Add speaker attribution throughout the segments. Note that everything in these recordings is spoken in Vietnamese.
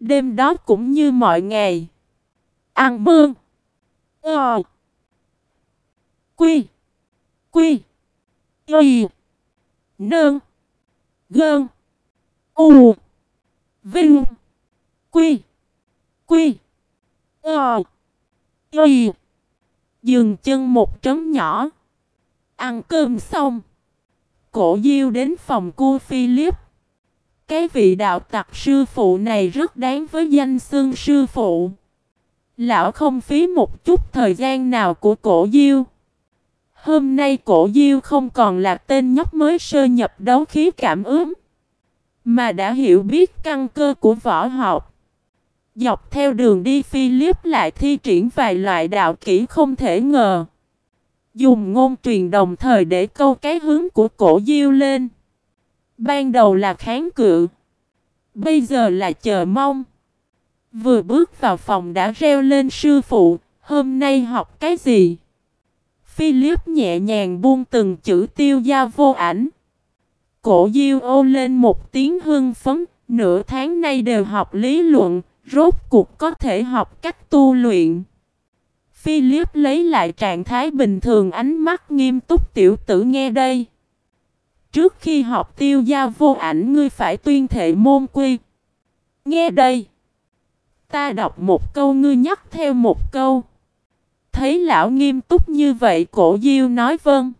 Speaker 1: Đêm đó cũng như mọi ngày. Ăn mương. Ờ. Quy. Quy. Y. Nương. Gơn. U. Vinh. Quy. Quy. Ờ. Y. Dừng chân một trấn nhỏ. Ăn cơm xong. Cổ diêu đến phòng cua Philip. Cái vị đạo tặc sư phụ này rất đáng với danh xưng sư phụ. Lão không phí một chút thời gian nào của cổ diêu. Hôm nay cổ diêu không còn là tên nhóc mới sơ nhập đấu khí cảm ứng. Mà đã hiểu biết căn cơ của võ học. Dọc theo đường đi Philip lại thi triển vài loại đạo kỹ không thể ngờ. Dùng ngôn truyền đồng thời để câu cái hướng của cổ diêu lên. Ban đầu là kháng cự. Bây giờ là chờ mong. Vừa bước vào phòng đã reo lên sư phụ. Hôm nay học cái gì? Philip nhẹ nhàng buông từng chữ tiêu gia vô ảnh. Cổ diêu ô lên một tiếng hưng phấn. Nửa tháng nay đều học lý luận. Rốt cuộc có thể học cách tu luyện. Philip lấy lại trạng thái bình thường, ánh mắt nghiêm túc tiểu tử nghe đây. Trước khi học tiêu gia vô ảnh, ngươi phải tuyên thệ môn quy. Nghe đây. Ta đọc một câu, ngươi nhắc theo một câu. Thấy lão nghiêm túc như vậy, cổ diêu nói vâng.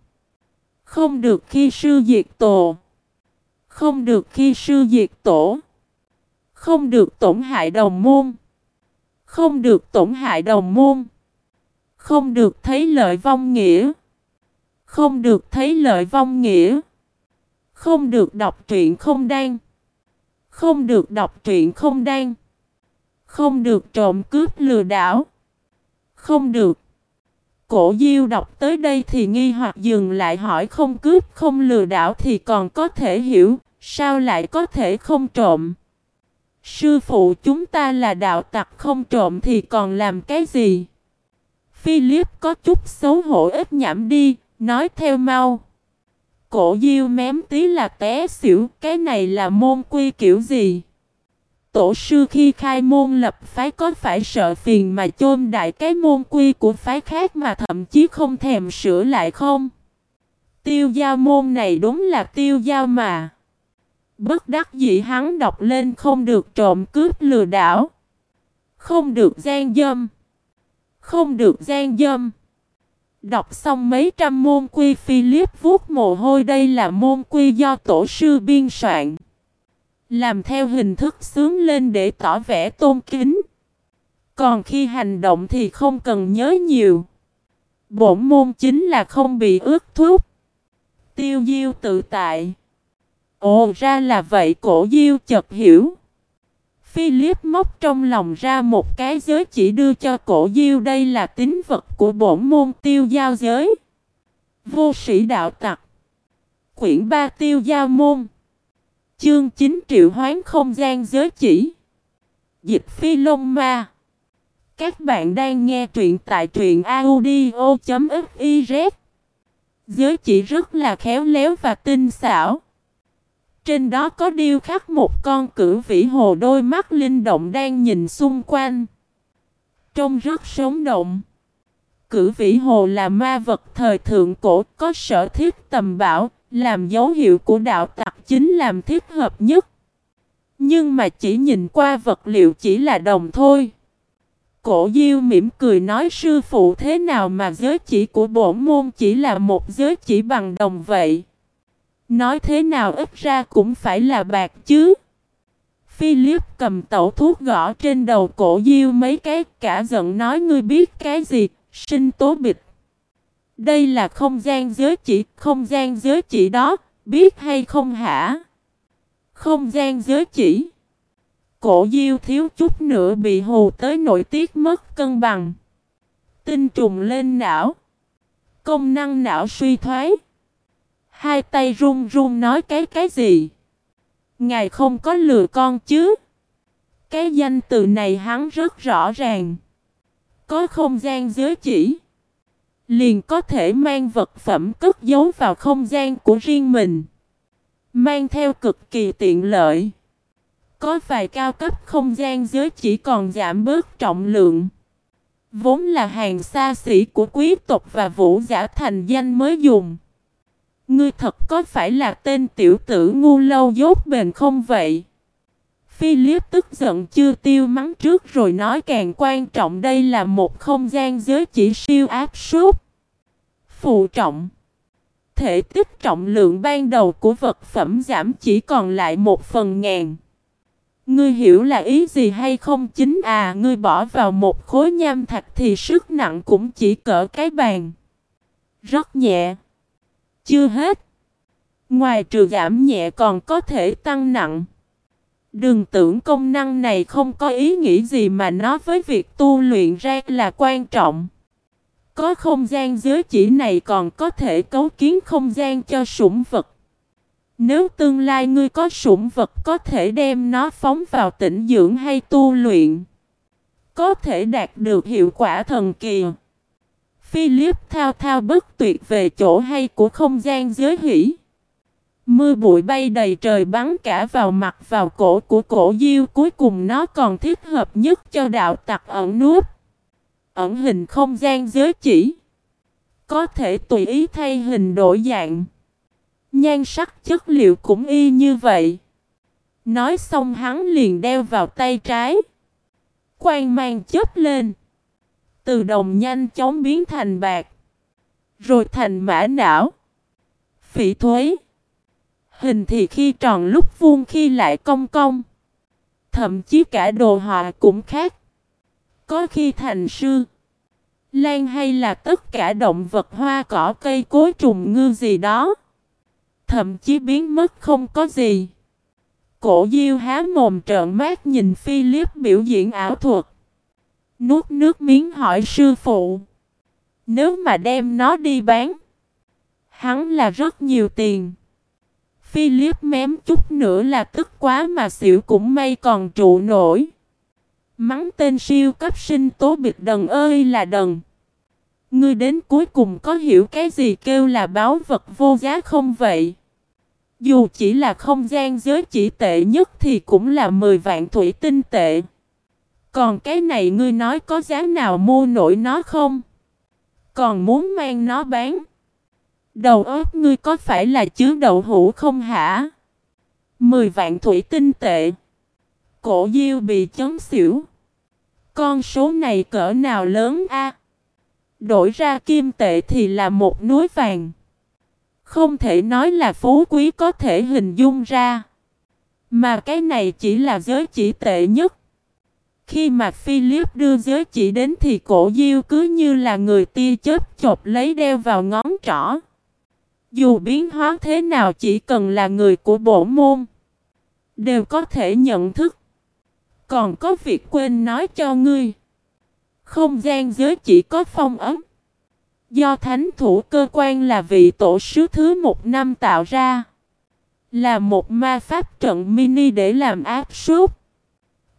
Speaker 1: Không được khi sư diệt tổ. Không được khi sư diệt tổ. Không được tổn hại đồng môn. Không được tổn hại đồng môn. Không được thấy lợi vong nghĩa. Không được thấy lợi vong nghĩa. Không được đọc truyện không đan. Không được đọc truyện không đan. Không được trộm cướp lừa đảo. Không được. Cổ diêu đọc tới đây thì nghi hoặc dừng lại hỏi không cướp không lừa đảo thì còn có thể hiểu, sao lại có thể không trộm. Sư phụ chúng ta là đạo tặc không trộm thì còn làm cái gì? Philip có chút xấu hổ ít nhảm đi, nói theo mau. Cổ diêu mém tí là té xỉu, cái này là môn quy kiểu gì? Tổ sư khi khai môn lập phái có phải sợ phiền mà chôn đại cái môn quy của phái khác mà thậm chí không thèm sửa lại không? Tiêu giao môn này đúng là tiêu giao mà. Bất đắc dĩ hắn đọc lên không được trộm cướp lừa đảo. Không được gian dâm. Không được gian dâm. Đọc xong mấy trăm môn quy Philip vuốt mồ hôi, đây là môn quy do tổ sư biên soạn. Làm theo hình thức sướng lên để tỏ vẻ tôn kính. Còn khi hành động thì không cần nhớ nhiều. Bổn môn chính là không bị ướt thuốc. Tiêu diêu tự tại. Ồ, ra là vậy, cổ diêu chợt hiểu. Philip móc trong lòng ra một cái giới chỉ đưa cho cổ diêu, đây là tính vật của bổn môn tiêu giao giới. Vô sĩ đạo tặc. Quyển 3 tiêu giao môn. Chương 9 triệu hoán không gian giới chỉ. Dịch phi lông ma. Các bạn đang nghe truyện tại truyện audio.fiz. Giới chỉ rất là khéo léo và tinh xảo. Trên đó có điêu khắc một con cử vĩ hồ đôi mắt linh động đang nhìn xung quanh. Trông rất sống động. Cử vĩ hồ là ma vật thời thượng cổ có sở thiết tầm bảo, làm dấu hiệu của đạo tặc chính làm thiết hợp nhất. Nhưng mà chỉ nhìn qua vật liệu chỉ là đồng thôi. Cổ Diêu mỉm cười nói sư phụ thế nào mà giới chỉ của bổn môn chỉ là một giới chỉ bằng đồng vậy. Nói thế nào ít ra cũng phải là bạc chứ. Philip cầm tẩu thuốc gõ trên đầu cổ Diêu mấy cái cả giận nói ngươi biết cái gì, sinh tố bịch. Đây là không gian giới chỉ, không gian giới chỉ đó, biết hay không hả? Không gian giới chỉ. Cổ diêu thiếu chút nữa bị hù tới nội tiết mất cân bằng. Tinh trùng lên não. Công năng não suy thoái. Hai tay run run nói cái cái gì? Ngài không có lừa con chứ? Cái danh từ này hắn rất rõ ràng. Có không gian giới chỉ. Liền có thể mang vật phẩm cất giấu vào không gian của riêng mình. Mang theo cực kỳ tiện lợi. Có vài cao cấp không gian giới chỉ còn giảm bớt trọng lượng. Vốn là hàng xa xỉ của quý tộc và vũ giả thành danh mới dùng. Ngươi thật có phải là tên tiểu tử ngu lâu dốt bền không vậy? Philip tức giận chưa tiêu mắng trước rồi nói càng quan trọng đây là một không gian giới chỉ siêu áp suất. Phụ trọng Thể tích trọng lượng ban đầu của vật phẩm giảm chỉ còn lại một phần ngàn. Ngươi hiểu là ý gì hay không chính à ngươi bỏ vào một khối nham thạch thì sức nặng cũng chỉ cỡ cái bàn. Rất nhẹ. Chưa hết. Ngoài trừ giảm nhẹ còn có thể tăng nặng. Đừng tưởng công năng này không có ý nghĩa gì mà nó với việc tu luyện ra là quan trọng. Có không gian giới chỉ này còn có thể cấu kiến không gian cho sủng vật. Nếu tương lai ngươi có sủng vật có thể đem nó phóng vào tĩnh dưỡng hay tu luyện. Có thể đạt được hiệu quả thần kỳ. Philip thao thao bất tuyệt về chỗ hay của không gian giới hỷ. Mưa bụi bay đầy trời bắn cả vào mặt vào cổ của cổ diêu, cuối cùng nó còn thích hợp nhất cho đạo tặc ẩn núp. Ẩn hình không gian giới chỉ. Có thể tùy ý thay hình đổi dạng. Nhan sắc chất liệu cũng y như vậy. Nói xong hắn liền đeo vào tay trái. Quang mang chớp lên. Từ đồng nhanh chóng biến thành bạc. Rồi thành mã não. Phỉ thuế. Hình thì khi tròn lúc vuông khi lại cong cong. Thậm chí cả đồ họa cũng khác. Có khi thành sư. Lan hay là tất cả động vật hoa, cỏ, cây, cối, trùng, ngư gì đó. Thậm chí biến mất không có gì. Cổ diêu há mồm trợn mắt nhìn Philip biểu diễn ảo thuật. Nuốt nước miếng hỏi sư phụ. Nếu mà đem nó đi bán. Hắn là rất nhiều tiền. Philip mém chút nữa là tức quá mà xỉu cũng may còn trụ nổi. Mắng tên siêu cấp sinh tố biệt đần ơi là đần. Ngươi đến cuối cùng có hiểu cái gì kêu là báo vật vô giá không vậy? Dù chỉ là không gian giới chỉ tệ nhất thì cũng là 10 vạn thủy tinh tệ. Còn cái này ngươi nói có giá nào mua nổi nó không? Còn muốn mang nó bán? Đầu óc ngươi có phải là chứa đậu hũ không hả? 10 vạn thủy tinh tệ. Cổ diêu bị chấn xỉu. Con số này cỡ nào lớn a? Đổi ra kim tệ thì là một núi vàng. Không thể nói là phú quý có thể hình dung ra. Mà cái này chỉ là giới chỉ tệ nhất. Khi mà Philip đưa giới chỉ đến thì cổ diêu cứ như là người tia chớp chộp lấy đeo vào ngón trỏ. Dù biến hóa thế nào chỉ cần là người của bộ môn. Đều có thể nhận thức. Còn có việc quên nói cho ngươi. Không gian giới chỉ có phong ấm. Do thánh thủ cơ quan là vị tổ sứ thứ một năm tạo ra. Là một ma pháp trận mini để làm áp suất.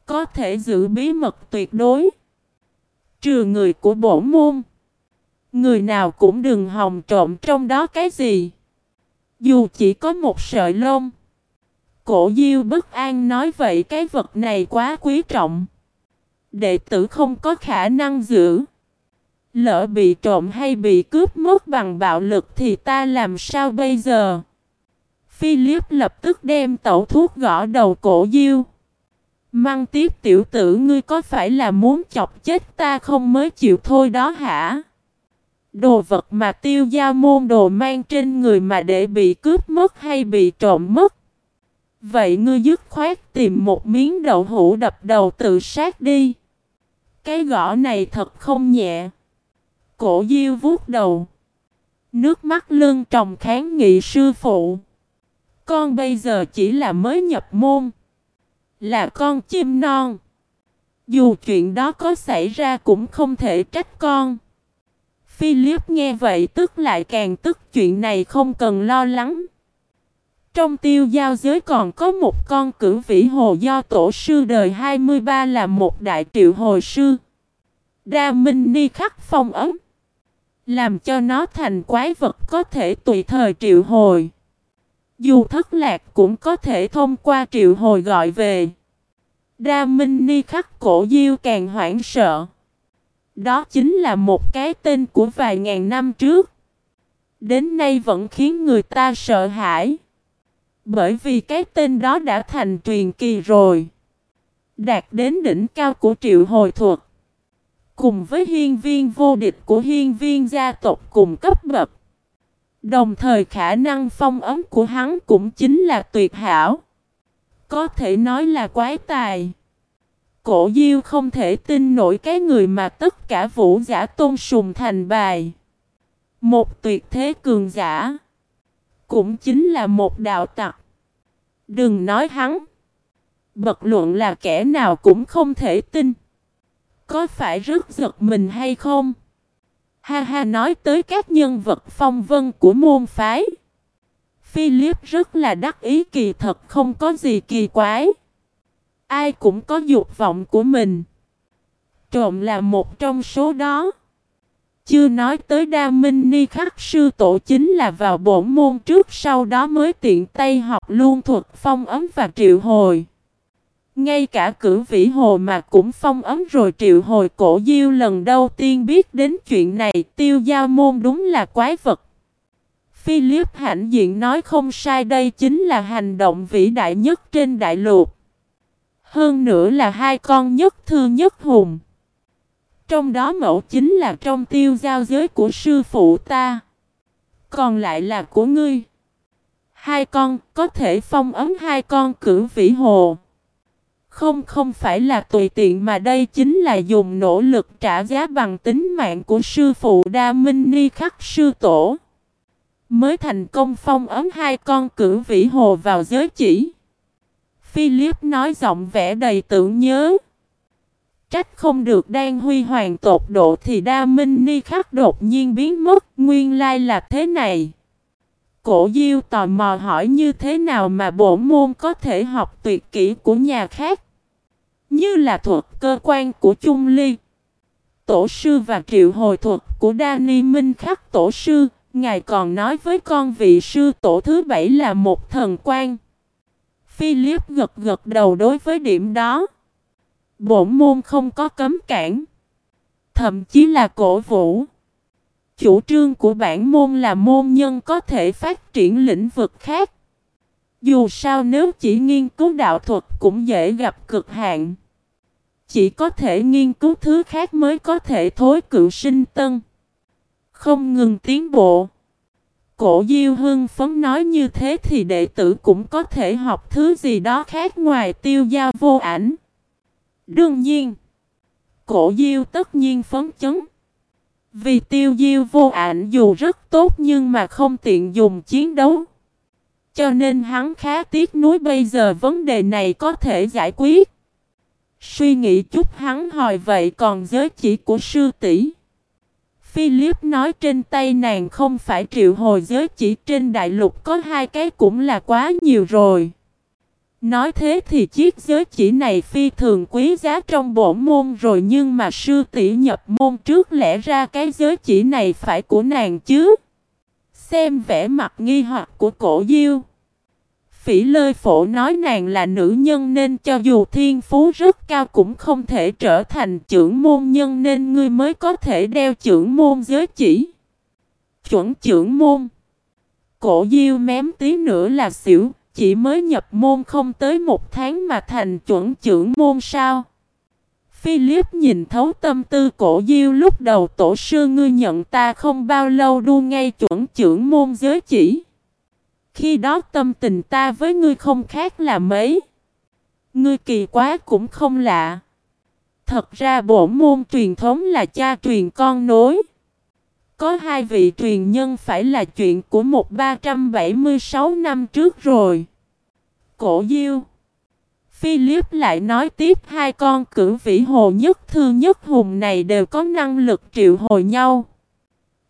Speaker 1: Có thể giữ bí mật tuyệt đối. Trừ người của bổ môn. Người nào cũng đừng hòng trộm trong đó cái gì. Dù chỉ có một sợi lông. Cổ diêu bất an nói vậy cái vật này quá quý trọng. Đệ tử không có khả năng giữ. Lỡ bị trộm hay bị cướp mất bằng bạo lực thì ta làm sao bây giờ? Philip lập tức đem tẩu thuốc gõ đầu cổ diêu. Măng tiếp tiểu tử ngươi có phải là muốn chọc chết ta không mới chịu thôi đó hả? Đồ vật mà tiêu gia môn đồ mang trên người mà để bị cướp mất hay bị trộm mất. Vậy ngươi dứt khoát tìm một miếng đậu hũ đập đầu tự sát đi. Cái gõ này thật không nhẹ. Cổ diêu vuốt đầu. Nước mắt lưng tròng kháng nghị sư phụ. Con bây giờ chỉ là mới nhập môn. Là con chim non. Dù chuyện đó có xảy ra cũng không thể trách con. Philip nghe vậy tức lại càng tức chuyện này không cần lo lắng. Trong tiêu giao giới còn có một con cử vĩ hồ do tổ sư đời 23 là một đại triệu hồi sư. Đa Minh Ni khắc phong ấm. Làm cho nó thành quái vật có thể tùy thời triệu hồi. Dù thất lạc cũng có thể thông qua triệu hồi gọi về. Đa Minh Ni khắc cổ diêu càng hoảng sợ. Đó chính là một cái tên của vài ngàn năm trước. Đến nay vẫn khiến người ta sợ hãi. Bởi vì cái tên đó đã thành truyền kỳ rồi. Đạt đến đỉnh cao của triệu hồi thuật. Cùng với hiên viên vô địch của hiên viên gia tộc cùng cấp bậc. Đồng thời khả năng phong ấm của hắn cũng chính là tuyệt hảo. Có thể nói là quái tài. Cổ diêu không thể tin nổi cái người mà tất cả vũ giả tôn sùng thành bài. Một tuyệt thế cường giả. Cũng chính là một đạo tặc. Đừng nói hắn. Bật luận là kẻ nào cũng không thể tin. Có phải rất giật mình hay không? Ha ha, nói tới các nhân vật phong vân của môn phái. Philip rất là đắc ý, kỳ thật không có gì kỳ quái. Ai cũng có dục vọng của mình. Trộm là một trong số đó. Chưa nói tới đa minh ni khắc, sư tổ chính là vào bổn môn trước, sau đó mới tiện tay học luôn thuật phong ấm và triệu hồi. Ngay cả cử vĩ hồ mà cũng phong ấm rồi triệu hồi cổ diêu lần đầu tiên biết đến chuyện này, tiêu giao môn đúng là quái vật. Philip hãnh diện nói không sai, đây chính là hành động vĩ đại nhất trên đại lục. Hơn nữa là hai con nhất thư nhất hùng. Trong đó mẫu chính là trong tiêu giao giới của sư phụ ta. Còn lại là của ngươi. Hai con, có thể phong ấm hai con cử vĩ hồ. Không không phải là tùy tiện mà đây chính là dùng nỗ lực trả giá bằng tính mạng của sư phụ Đa Minh Ni khắc sư tổ. Mới thành công phong ấm hai con cử vĩ hồ vào giới chỉ. Philip nói giọng vẻ đầy tưởng nhớ. Trách không được đang huy hoàng tột độ thì đa minh ni khắc đột nhiên biến mất, nguyên lai là thế này. Cổ diêu tò mò hỏi như thế nào mà bổn môn có thể học tuyệt kỹ của nhà khác. Như là thuật cơ quan của Trung Ly. Tổ sư và triệu hồi thuật của Đa Ni Minh khắc tổ sư, ngài còn nói với con vị sư tổ thứ bảy là một thần quan. Philip gật gật đầu đối với điểm đó. Bổn môn không có cấm cản. Thậm chí là cổ vũ. Chủ trương của bản môn là môn nhân có thể phát triển lĩnh vực khác. Dù sao nếu chỉ nghiên cứu đạo thuật cũng dễ gặp cực hạn. Chỉ có thể nghiên cứu thứ khác mới có thể thối cựu sinh tân. Không ngừng tiến bộ. Cổ Diêu Hưng phấn nói như thế thì đệ tử cũng có thể học thứ gì đó khác ngoài tiêu gia vô ảnh. Đương nhiên, cổ Diêu tất nhiên phấn chấn. Vì tiêu diêu vô ảnh dù rất tốt nhưng mà không tiện dùng chiến đấu. Cho nên hắn khá tiếc nuối bây giờ vấn đề này có thể giải quyết. Suy nghĩ chút hắn hỏi vậy còn giới chỉ của sư tỷ Philip nói trên tay nàng không phải triệu hồi giới chỉ trên đại lục có hai cái cũng là quá nhiều rồi. Nói thế thì chiếc giới chỉ này phi thường quý giá trong bổ môn rồi nhưng mà sư tỷ nhập môn trước lẽ ra cái giới chỉ này phải của nàng chứ. Xem vẻ mặt nghi hoặc của cổ diêu. Phỉ lơi phổ nói nàng là nữ nhân nên cho dù thiên phú rất cao cũng không thể trở thành trưởng môn nhân nên ngươi mới có thể đeo trưởng môn giới chỉ. Chuẩn trưởng môn. Cổ diêu mém tí nữa là xỉu, chỉ mới nhập môn không tới một tháng mà thành chuẩn trưởng môn sao. Philip nhìn thấu tâm tư cổ diêu lúc đầu tổ sư ngươi nhận ta không bao lâu đu ngay chuẩn trưởng môn giới chỉ. Khi đó tâm tình ta với ngươi không khác là mấy. Ngươi kỳ quá cũng không lạ. Thật ra bổn môn truyền thống là cha truyền con nối. Có hai vị truyền nhân phải là chuyện của một 376 năm trước rồi. Cổ Diêu Philip lại nói tiếp, hai con cử vĩ hồ nhất, thư nhất hùng này đều có năng lực triệu hồi nhau.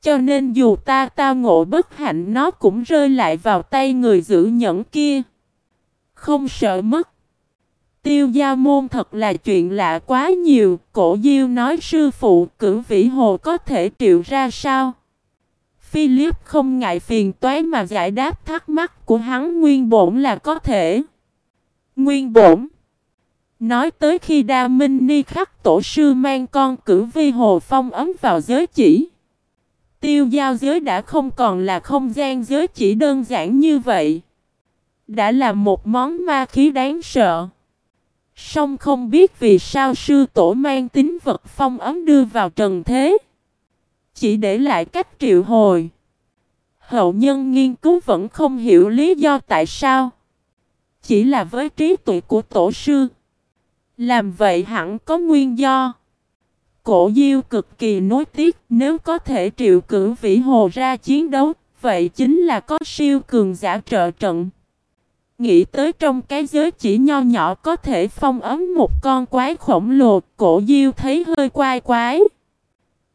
Speaker 1: Cho nên dù ta tao ngộ bất hạnh, nó cũng rơi lại vào tay người giữ nhẫn kia. Không sợ mất. Tiêu gia môn thật là chuyện lạ quá nhiều. Cổ diêu nói sư phụ, cử vĩ hồ có thể triệu ra sao? Philip không ngại phiền toái mà giải đáp thắc mắc của hắn, nguyên bổn là có thể. Nguyên bổn. Nói tới khi Đa Minh Ni khắc tổ sư mang con cử vi hồ phong ấm vào giới chỉ. Tiêu giao giới đã không còn là không gian giới chỉ đơn giản như vậy. Đã là một món ma khí đáng sợ. Song không biết vì sao sư tổ mang tính vật phong ấm đưa vào trần thế. Chỉ để lại cách triệu hồi. Hậu nhân nghiên cứu vẫn không hiểu lý do tại sao. Chỉ là với trí tuệ của tổ sư. Làm vậy hẳn có nguyên do. Cổ diêu cực kỳ nối tiếc nếu có thể triệu cử vĩ hồ ra chiến đấu. Vậy chính là có siêu cường giả trợ trận. Nghĩ tới trong cái giới chỉ nho nhỏ có thể phong ấm một con quái khổng lồ, cổ diêu thấy hơi quai quái.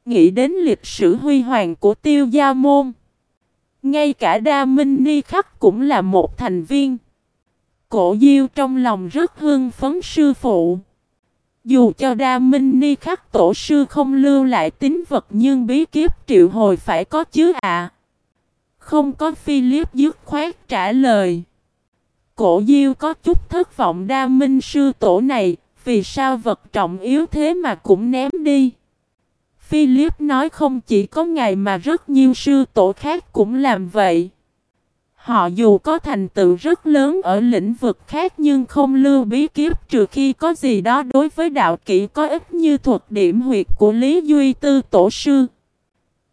Speaker 1: Nghĩ đến lịch sử huy hoàng của tiêu gia môn. Ngay cả Đa Minh Ni Khắc cũng là một thành viên. Cổ diêu trong lòng rất hưng phấn sư phụ. Dù cho Đa Minh Ni Khắc tổ sư không lưu lại tính vật nhưng bí kiếp triệu hồi phải có chứ ạ. Không có Philip dứt khoát trả lời. Cổ Diêu có chút thất vọng Đa Minh sư tổ này, vì sao vật trọng yếu thế mà cũng ném đi. Philip nói không chỉ có ngài mà rất nhiều sư tổ khác cũng làm vậy. Họ dù có thành tựu rất lớn ở lĩnh vực khác nhưng không lưu bí kiếp trừ khi có gì đó đối với đạo kỹ có ích như thuật điểm huyệt của Lý Duy Tư Tổ Sư.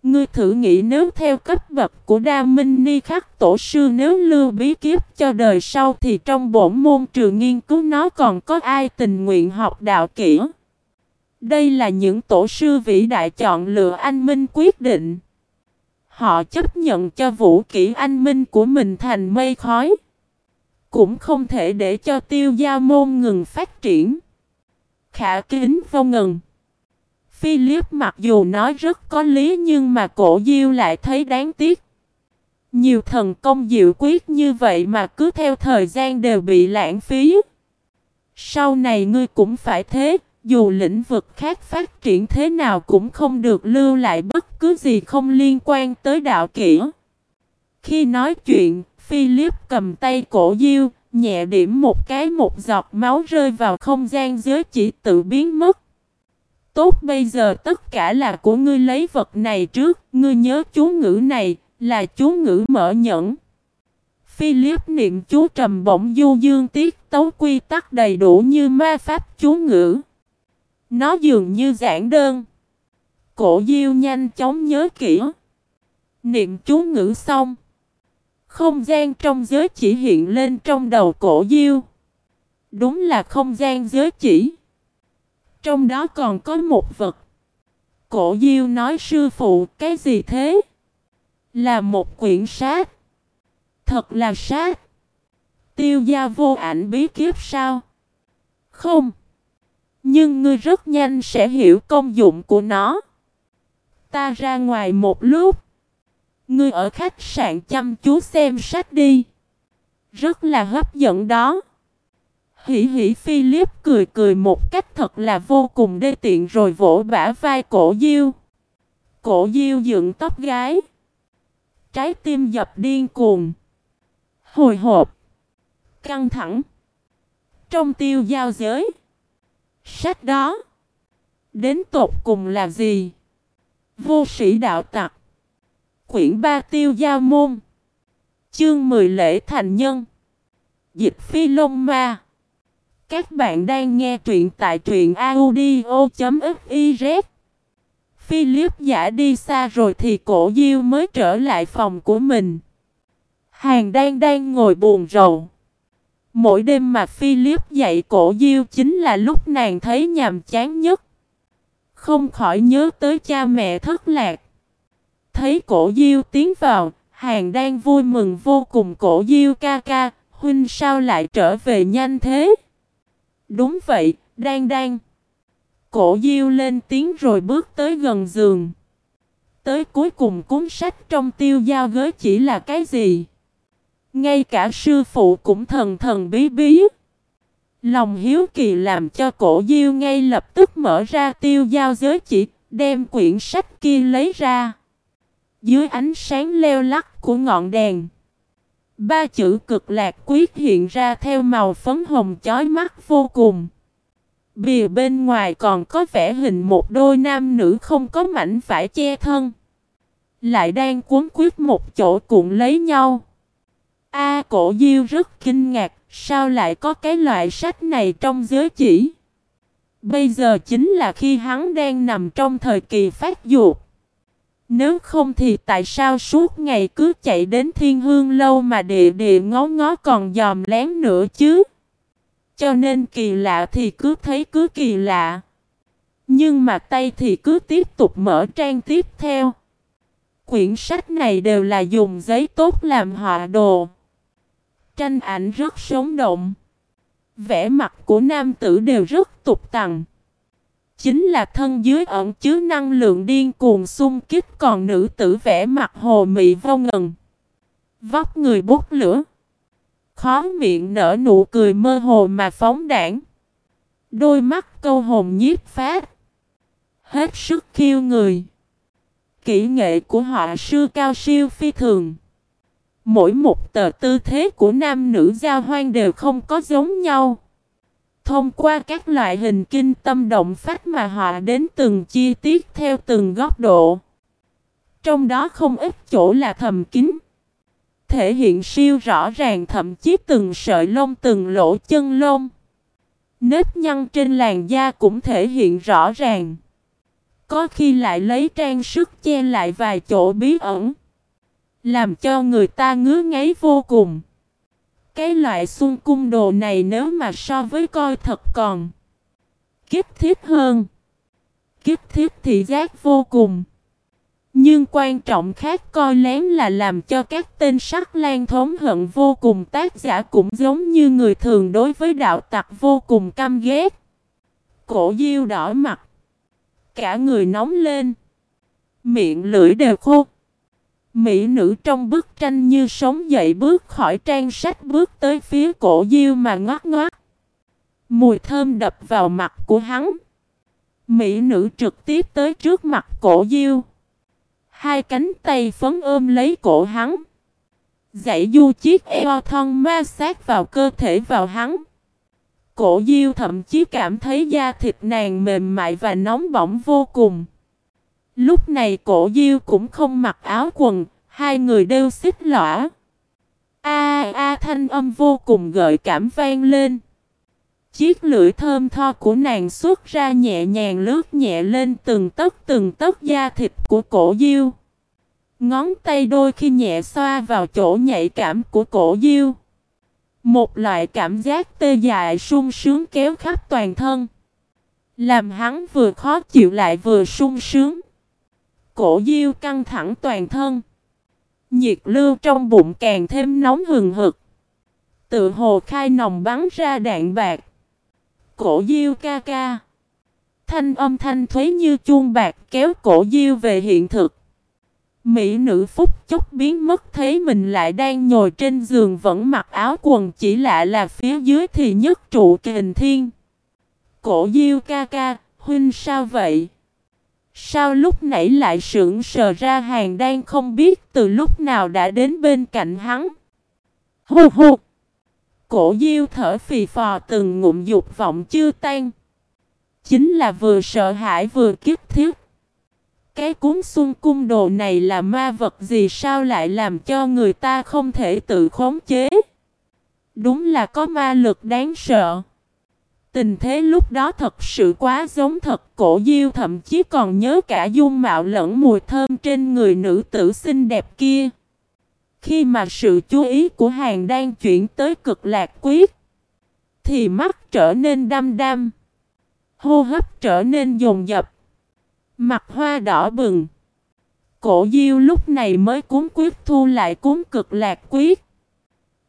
Speaker 1: Ngươi thử nghĩ nếu theo cấp bậc của Đa Minh Ni Khắc Tổ Sư nếu lưu bí kiếp cho đời sau thì trong bổn môn trường nghiên cứu nó còn có ai tình nguyện học đạo kỹ. Đây là những tổ sư vĩ đại chọn lựa anh Minh quyết định. Họ chấp nhận cho vũ kỹ anh Minh của mình thành mây khói. Cũng không thể để cho tiêu gia môn ngừng phát triển. Khả kính vô ngừng. Philip mặc dù nói rất có lý nhưng mà cổ diêu lại thấy đáng tiếc. Nhiều thần công diệu quyết như vậy mà cứ theo thời gian đều bị lãng phí. Sau này ngươi cũng phải thế, dù lĩnh vực khác phát triển thế nào cũng không được lưu lại bất cứ gì không liên quan tới đạo kỹ. Khi nói chuyện, Philip cầm tay cổ diêu, nhẹ điểm một cái một giọt máu rơi vào không gian giới chỉ tự biến mất. Tốt bây giờ tất cả là của ngươi lấy vật này trước, ngươi nhớ chú ngữ này, là chú ngữ mở nhẫn. Philip niệm chú trầm bổng du dương tiết tấu quy tắc đầy đủ như ma pháp chú ngữ. Nó dường như giản đơn. Cổ diêu nhanh chóng nhớ kỹ. Niệm chú ngữ xong. Không gian trong giới chỉ hiện lên trong đầu cổ diêu. Đúng là không gian giới chỉ. Trong đó còn có một vật. Cổ Diêu nói sư phụ, cái gì thế? Là một quyển sát. Thật là sát. Tiêu gia vô ảnh bí kiếp sao? Không. Nhưng ngươi rất nhanh sẽ hiểu công dụng của nó. Ta ra ngoài một lúc. Ngươi ở khách sạn chăm chú xem sách đi. Rất là hấp dẫn đó. Hỉ hỉ Philip cười cười một cách thật là vô cùng đê tiện rồi vỗ bả vai cổ diêu. Cổ diêu dựng tóc gái. Trái tim dập điên cuồng. Hồi hộp. Căng thẳng. Trong tiêu giao giới. Sách đó. Đến tột cùng là gì? Vô sĩ đạo tặc. Quyển ba tiêu giao môn. Chương 10 lễ thành nhân. Dịch phi lông ma. Các bạn đang nghe truyện tại truyện audio.fiz Philip giả đi xa rồi thì cổ diêu mới trở lại phòng của mình. Hàng đang đang ngồi buồn rầu. Mỗi đêm mà Philip dạy cổ diêu chính là lúc nàng thấy nhàm chán nhất. Không khỏi nhớ tới cha mẹ thất lạc. Thấy cổ diêu tiến vào, hàng đang vui mừng vô cùng cổ diêu ca ca, huynh sao lại trở về nhanh thế? Đúng vậy, đang đang. Cổ diêu lên tiếng rồi bước tới gần giường. Tới cuối cùng cuốn sách trong tiêu giao gới chỉ là cái gì? Ngay cả sư phụ cũng thần thần bí bí. Lòng hiếu kỳ làm cho cổ diêu ngay lập tức mở ra tiêu giao giới chỉ, đem quyển sách kia lấy ra. Dưới ánh sáng leo lắc của ngọn đèn. Ba chữ cực lạc quyết hiện ra theo màu phấn hồng chói mắt vô cùng. Bìa bên ngoài còn có vẻ hình một đôi nam nữ không có mảnh vải che thân. Lại đang cuốn quyết một chỗ cuộn lấy nhau. A cổ diêu rất kinh ngạc, sao lại có cái loại sách này trong giới chỉ? Bây giờ chính là khi hắn đang nằm trong thời kỳ phát dục. Nếu không thì tại sao suốt ngày cứ chạy đến thiên hương lâu mà địa địa ngó ngó còn dòm lén nữa chứ? Cho nên kỳ lạ thì cứ thấy cứ kỳ lạ. Nhưng mà tay thì cứ tiếp tục mở trang tiếp theo. Quyển sách này đều là dùng giấy tốt làm họa đồ. Tranh ảnh rất sống động. Vẻ mặt của nam tử đều rất tục tằng. Chính là thân dưới ẩn chứa năng lượng điên cuồng xung kích, còn nữ tử vẻ mặt hồ mị vô ngần. Vóc người bút lửa. Khó miệng nở nụ cười mơ hồ mà phóng đảng. Đôi mắt câu hồn nhiếp phát. Hết sức khiêu người. Kỹ nghệ của họ sư cao siêu phi thường. Mỗi một tờ tư thế của nam nữ giao hoang đều không có giống nhau. Thông qua các loại hình kinh tâm động phát mà họ đến từng chi tiết theo từng góc độ. Trong đó không ít chỗ là thầm kín. Thể hiện siêu rõ ràng, thậm chí từng sợi lông, từng lỗ chân lông. Nếp nhăn trên làn da cũng thể hiện rõ ràng. Có khi lại lấy trang sức che lại vài chỗ bí ẩn. Làm cho người ta ngứa ngáy vô cùng. Cái loại xung cung đồ này nếu mà so với coi thật còn kiếp thiết hơn. Kiếp thiết thì giác vô cùng. Nhưng quan trọng khác coi lén là làm cho các tên sắc lan thống hận vô cùng, tác giả cũng giống như người thường đối với đạo tặc vô cùng căm ghét. Cổ diêu đỏ mặt. Cả người nóng lên. Miệng lưỡi đều khô. Mỹ nữ trong bức tranh như sống dậy bước khỏi trang sách bước tới phía cổ diêu mà ngót ngót. Mùi thơm đập vào mặt của hắn. Mỹ nữ trực tiếp tới trước mặt cổ diêu. Hai cánh tay phấn ôm lấy cổ hắn. Dãy du chiếc eo thon ma sát vào cơ thể vào hắn. Cổ diêu thậm chí cảm thấy da thịt nàng mềm mại và nóng bỏng vô cùng. Lúc này cổ diêu cũng không mặc áo quần, hai người đều xích lõa. A a thanh âm vô cùng gợi cảm vang lên. Chiếc lưỡi thơm tho của nàng xuất ra nhẹ nhàng lướt nhẹ lên từng tấc từng tấc da thịt của cổ diêu. Ngón tay đôi khi nhẹ xoa vào chỗ nhạy cảm của cổ diêu. Một loại cảm giác tê dại sung sướng kéo khắp toàn thân. Làm hắn vừa khó chịu lại vừa sung sướng. Cổ diêu căng thẳng toàn thân. Nhiệt lưu trong bụng càng thêm nóng hừng hực. Tự hồ khai nòng bắn ra đạn bạc. Cổ diêu ca ca. Thanh âm thanh thuế như chuông bạc kéo cổ diêu về hiện thực. Mỹ nữ phúc chốc biến mất thấy mình lại đang ngồi trên giường vẫn mặc áo quần chỉ lạ là phía dưới thì nhất trụ kình thiên. Cổ diêu ca ca, huynh sao vậy? Sao lúc nãy lại sững sờ ra hàng đang không biết từ lúc nào đã đến bên cạnh hắn? Hù hù! Cổ diêu thở phì phò từng ngụm dục vọng chưa tan. Chính là vừa sợ hãi vừa kiếp thiết. Cái cuốn xuân cung đồ này là ma vật gì sao lại làm cho người ta không thể tự khống chế? Đúng là có ma lực đáng sợ. Tình thế lúc đó thật sự quá giống thật cổ diêu thậm chí còn nhớ cả dung mạo lẫn mùi thơm trên người nữ tử xinh đẹp kia. Khi mà sự chú ý của hàng đang chuyển tới cực lạc quyết, thì mắt trở nên đăm đăm, hô hấp trở nên dồn dập, mặt hoa đỏ bừng. Cổ diêu lúc này mới cuốn quyết thu lại cuốn cực lạc quyết.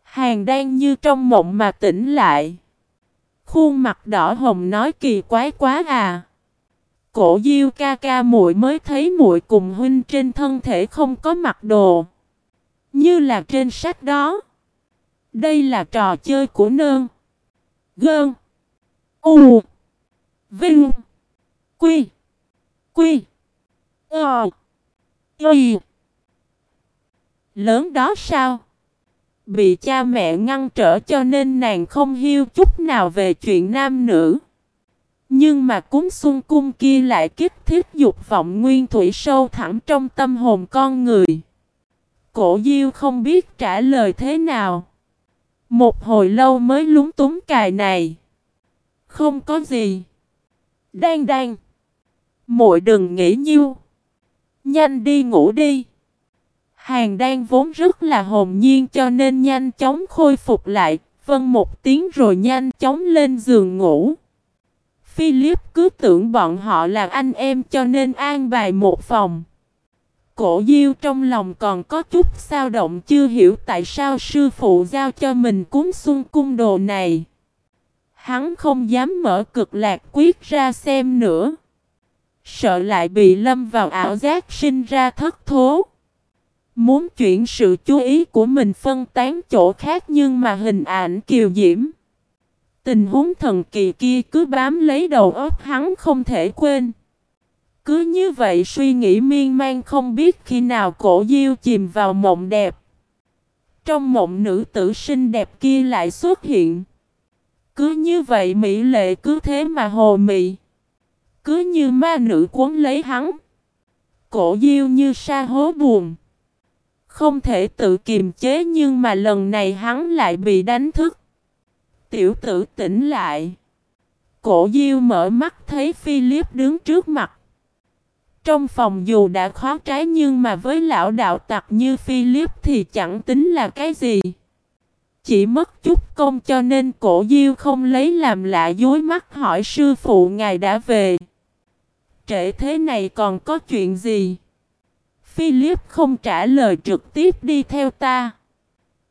Speaker 1: Hàng đang như trong mộng mà tỉnh lại. Khuôn mặt đỏ hồng nói kỳ quái quá à. Cổ diêu ca ca muội mới thấy muội cùng huynh trên thân thể không có mặc đồ. Như là trên sách đó. Đây là trò chơi của nương. Gơn. U. Vinh. Quy. Quy. Ờ. Ừ. Lớn đó sao? Bị cha mẹ ngăn trở cho nên nàng không hiu chút nào về chuyện nam nữ. Nhưng mà cúng xuân cung kia lại kích thiết dục vọng nguyên thủy sâu thẳm trong tâm hồn con người. Cổ diêu không biết trả lời thế nào. Một hồi lâu mới lúng túng cài này. Không có gì. Đang đang. Muội đừng nghĩ nhiêu. Nhanh đi ngủ đi. Hàng đang vốn rất là hồn nhiên cho nên nhanh chóng khôi phục lại. Vân một tiếng rồi nhanh chóng lên giường ngủ. Philip cứ tưởng bọn họ là anh em cho nên an bài một phòng. Cổ diêu trong lòng còn có chút sao động chưa hiểu tại sao sư phụ giao cho mình cúng xuân cung đồ này. Hắn không dám mở cực lạc quyết ra xem nữa. Sợ lại bị lâm vào ảo giác sinh ra thất thố. Muốn chuyển sự chú ý của mình phân tán chỗ khác nhưng mà hình ảnh kiều diễm. Tình huống thần kỳ kia cứ bám lấy đầu óc hắn không thể quên. Cứ như vậy suy nghĩ miên man không biết khi nào cổ diêu chìm vào mộng đẹp. Trong mộng nữ tử xinh đẹp kia lại xuất hiện. Cứ như vậy mỹ lệ cứ thế mà hồ mị. Cứ như ma nữ cuốn lấy hắn. Cổ diêu như sa hố buồn. Không thể tự kiềm chế nhưng mà lần này hắn lại bị đánh thức. Tiểu tử tỉnh lại. Cổ diêu mở mắt thấy Philip đứng trước mặt. Trong phòng dù đã khó trái nhưng mà với lão đạo tặc như Philip thì chẳng tính là cái gì. Chỉ mất chút công cho nên cổ diêu không lấy làm lạ dối mắt hỏi sư phụ ngài đã về. Trễ thế này còn có chuyện gì? Philip không trả lời trực tiếp đi theo ta.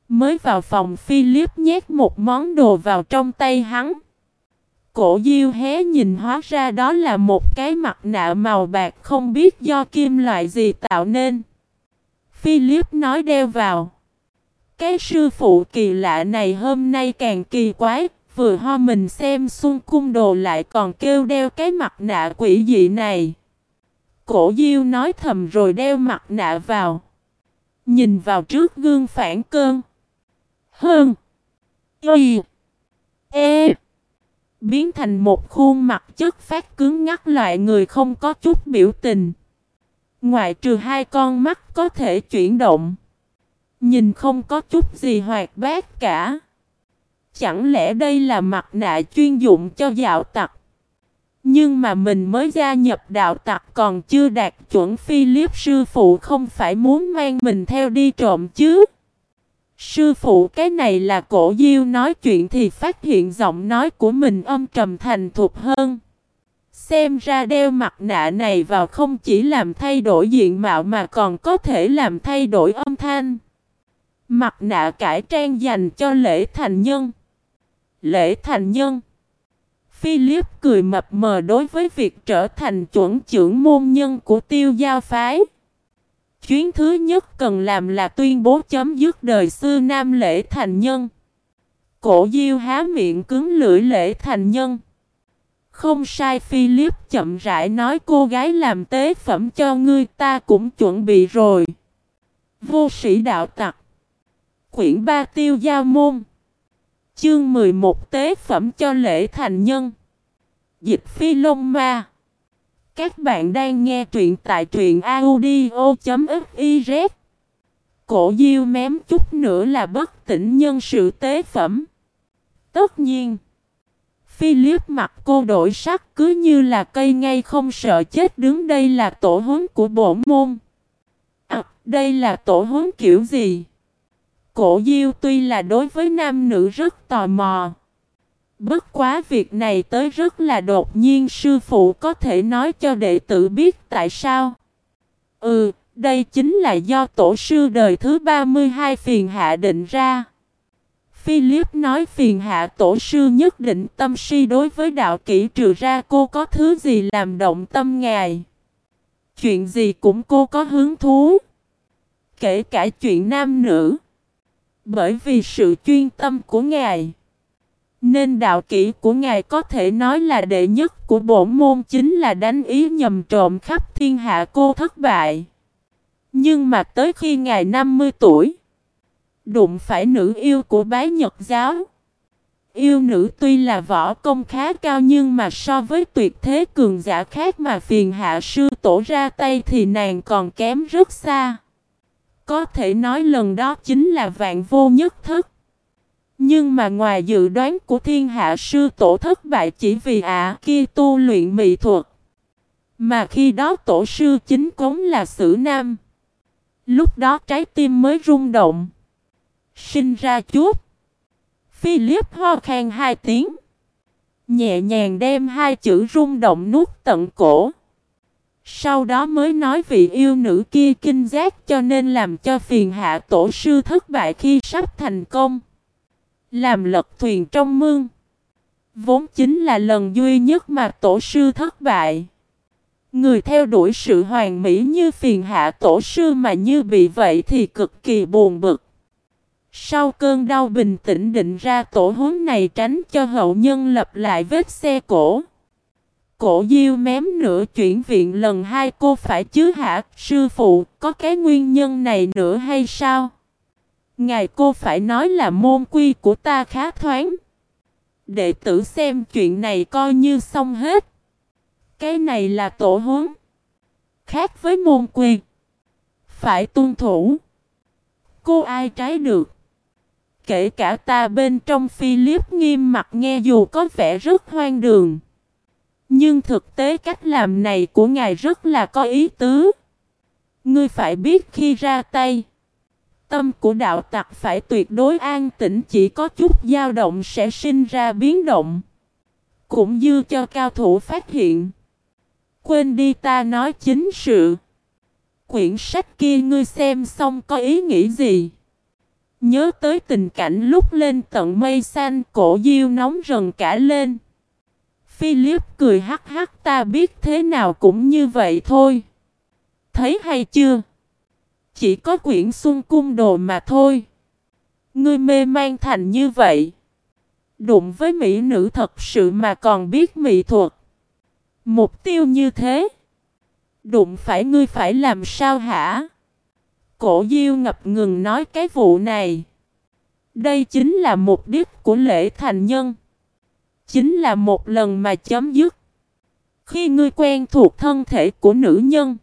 Speaker 1: Mới vào phòng Philip nhét một món đồ vào trong tay hắn. Cổ diêu hé nhìn hóa ra đó là một cái mặt nạ màu bạc không biết do kim loại gì tạo nên. Philip nói đeo vào. Cái sư phụ kỳ lạ này hôm nay càng kỳ quái, vừa ho mình xem xung cung đồ lại còn kêu đeo cái mặt nạ quỷ dị này. Cổ diêu nói thầm rồi đeo mặt nạ vào. Nhìn vào trước gương phản cơn. Hơn. Y. E. Biến thành một khuôn mặt chất phát cứng ngắc loại người không có chút biểu tình. Ngoại trừ hai con mắt có thể chuyển động. Nhìn không có chút gì hoạt bát cả. Chẳng lẽ đây là mặt nạ chuyên dụng cho dạo tặc? Nhưng mà mình mới gia nhập đạo tặc còn chưa đạt chuẩn Philip sư phụ không phải muốn mang mình theo đi trộm chứ. Sư phụ, cái này là cổ diêu nói chuyện thì phát hiện giọng nói của mình âm trầm thành thục hơn. Xem ra đeo mặt nạ này vào không chỉ làm thay đổi diện mạo mà còn có thể làm thay đổi âm thanh. Mặt nạ cải trang dành cho lễ thành nhân. Lễ thành nhân. Philip cười mập mờ đối với việc trở thành chuẩn trưởng môn nhân của tiêu giao phái. Chuyến thứ nhất cần làm là tuyên bố chấm dứt đời xưa nam lễ thành nhân. Cổ diêu há miệng cứng lưỡi lễ thành nhân. Không sai, Philip chậm rãi nói, cô gái làm tế phẩm cho ngươi, ta cũng chuẩn bị rồi. Vô sĩ đạo tặc. Quyển ba tiêu giao môn. Chương 11 tế phẩm cho lễ thành nhân. Dịch phi lông ma. Các bạn đang nghe truyện tại truyện audio.fiz Cổ diêu mém chút nữa là bất tỉnh nhân sự tế phẩm. Tất nhiên, Philip mặt cô đổi sắc cứ như là cây ngay không sợ chết đứng đây là tổ huấn của bổn môn. À, đây là tổ huấn kiểu gì? Cổ diêu tuy là đối với nam nữ rất tò mò. Bất quá việc này tới rất là đột nhiên sư phụ có thể nói cho đệ tử biết tại sao. Ừ, đây chính là do tổ sư đời thứ 32 phiền hạ định ra. Philip nói phiền hạ tổ sư nhất định tâm si đối với đạo kỹ trừ ra cô có thứ gì làm động tâm ngài. Chuyện gì cũng cô có hứng thú. Kể cả chuyện nam nữ. Bởi vì sự chuyên tâm của ngài. Nên đạo kỹ của ngài có thể nói là đệ nhất của bổn môn chính là đánh ý nhầm trộm khắp thiên hạ cô thất bại. Nhưng mà tới khi ngài 50 tuổi, đụng phải nữ yêu của bái Nhật giáo, Yêu nữ tuy là võ công khá cao nhưng mà so với tuyệt thế cường giả khác mà phiền hạ sư tổ ra tay thì nàng còn kém rất xa. Có thể nói lần đó chính là vạn vô nhất thức. Nhưng mà ngoài dự đoán của thiên hạ sư tổ thất bại chỉ vì ả kia tu luyện mỹ thuật. Mà khi đó tổ sư chính cống là sử nam. Lúc đó trái tim mới rung động. Sinh ra chút. Philip ho khan hai tiếng. Nhẹ nhàng đem hai chữ rung động nuốt tận cổ. Sau đó mới nói vị yêu nữ kia kinh giác cho nên làm cho phiền hạ tổ sư thất bại khi sắp thành công. Làm lật thuyền trong mương. Vốn chính là lần duy nhất mà tổ sư thất bại. Người theo đuổi sự hoàn mỹ như phiền hạ tổ sư mà như bị vậy thì cực kỳ buồn bực. Sau cơn đau bình tĩnh định ra tổ huống này tránh cho hậu nhân lập lại vết xe cổ. Cổ diêu mém nữa chuyển viện lần hai cô phải chứ hả, sư phụ, có cái nguyên nhân này nữa hay sao? Ngài cô phải nói là môn quy của ta khá thoáng. Đệ tử xem chuyện này coi như xong hết. Cái này là tổ huấn Khác với môn quy. Phải tuân thủ. Cô ai trái được. Kể cả ta bên trong Philip nghiêm mặt nghe dù có vẻ rất hoang đường. Nhưng thực tế cách làm này của ngài rất là có ý tứ. Ngươi phải biết khi ra tay. Tâm của đạo tặc phải tuyệt đối an tĩnh, chỉ có chút dao động sẽ sinh ra biến động. Cũng dư cho cao thủ phát hiện. Quên đi ta nói chính sự. Quyển sách kia ngươi xem xong có ý nghĩ gì? Nhớ tới tình cảnh lúc lên tận mây xanh, cổ diêu nóng rần cả lên. Philip cười hắc hắc, ta biết thế nào cũng như vậy thôi. Thấy hay chưa? Chỉ có quyển xuân cung đồ mà thôi. Ngươi mê man thành như vậy. Đụng với mỹ nữ thật sự mà còn biết mỹ thuật. Mục tiêu như thế. Đụng phải ngươi phải làm sao hả? Cổ diêu ngập ngừng nói cái vụ này. Đây chính là mục đích của lễ thành nhân. Chính là một lần mà chấm dứt. Khi ngươi quen thuộc thân thể của nữ nhân.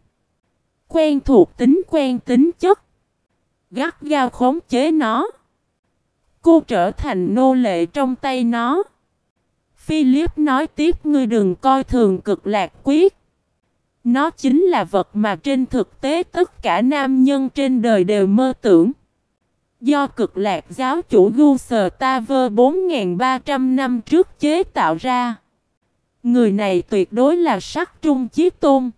Speaker 1: Quen thuộc tính quen tính chất. Gắt gao khống chế nó. Cô trở thành nô lệ trong tay nó. Philip nói tiếp, ngươi đừng coi thường cực lạc quyết. Nó chính là vật mà trên thực tế tất cả nam nhân trên đời đều mơ tưởng. Do cực lạc giáo chủ Gustavơ 4.300 năm trước chế tạo ra. Người này tuyệt đối là sắc trung chiếc tôn.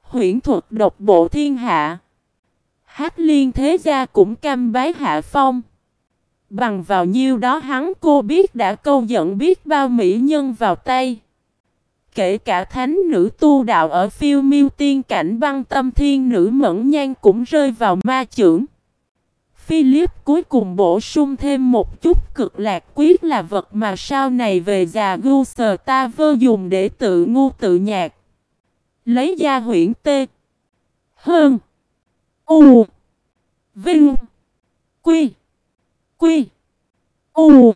Speaker 1: Huyễn thuật độc bộ thiên hạ. Hát liên thế gia cũng cam bái hạ phong. Bằng vào nhiêu đó hắn cô biết đã câu dẫn biết bao mỹ nhân vào tay. Kể cả thánh nữ tu đạo ở phiêu miêu tiên cảnh băng tâm thiên nữ mẫn nhan cũng rơi vào ma trưởng. Philip cuối cùng bổ sung thêm một chút cực lạc quyết là vật mà sau này về già gu ta vơ dùng để tự ngu tự nhạc. Lấy ra huyển tê. Hơn. U. Vinh. Quy. Quy. U.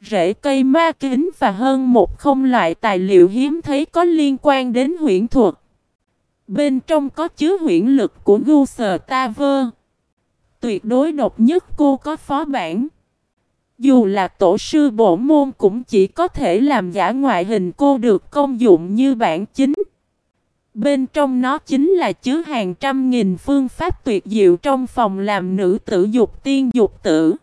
Speaker 1: Rễ cây ma kính và hơn một không loại tài liệu hiếm thấy có liên quan đến huyễn thuật. Bên trong có chứa huyễn lực của Gu Ta Vơ. Tuyệt đối độc nhất, cô có phó bản. Dù là tổ sư bổ môn cũng chỉ có thể làm giả ngoại hình cô được công dụng như bản chính. Bên trong nó chính là chứa hàng trăm nghìn phương pháp tuyệt diệu trong phòng làm nữ tử dục tiên dục tử.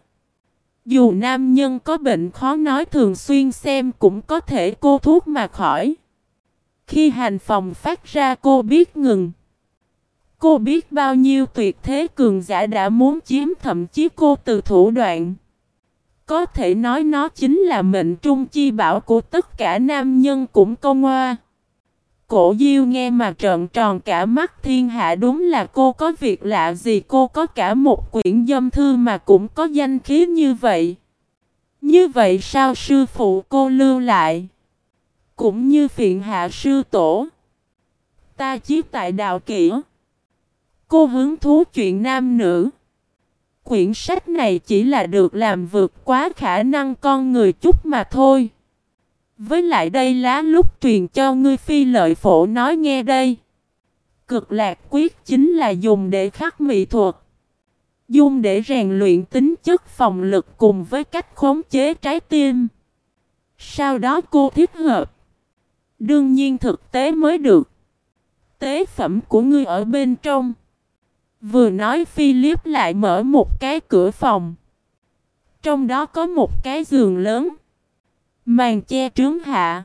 Speaker 1: Dù nam nhân có bệnh khó nói thường xuyên xem cũng có thể cô thuốc mà khỏi. Khi hành phòng phát ra cô biết ngừng. Cô biết bao nhiêu tuyệt thế cường giả đã muốn chiếm thậm chí cô từ thủ đoạn. Có thể nói nó chính là mệnh trung chi bảo của tất cả nam nhân cũng công hoa. Cổ diêu nghe mà trợn tròn cả mắt, thiên hạ đúng là cô có việc lạ gì cô có cả một quyển dâm thư mà cũng có danh khí như vậy. Như vậy sao sư phụ cô lưu lại? Cũng như phiện hạ sư tổ. Ta chiếc tại đạo kỹ. Cô hứng thú chuyện nam nữ. Quyển sách này chỉ là được làm vượt quá khả năng con người chút mà thôi. Với lại đây lá lúc truyền cho ngươi phi lợi phổ nói nghe đây. Cực lạc quyết chính là dùng để khắc mỹ thuật. Dùng để rèn luyện tính chất phòng lực cùng với cách khống chế trái tim. Sau đó cô thiết hợp. Đương nhiên thực tế mới được. Tế phẩm của ngươi ở bên trong. Vừa nói Philip lại mở một cái cửa phòng. Trong đó có một cái giường lớn. Màn che trướng hạ.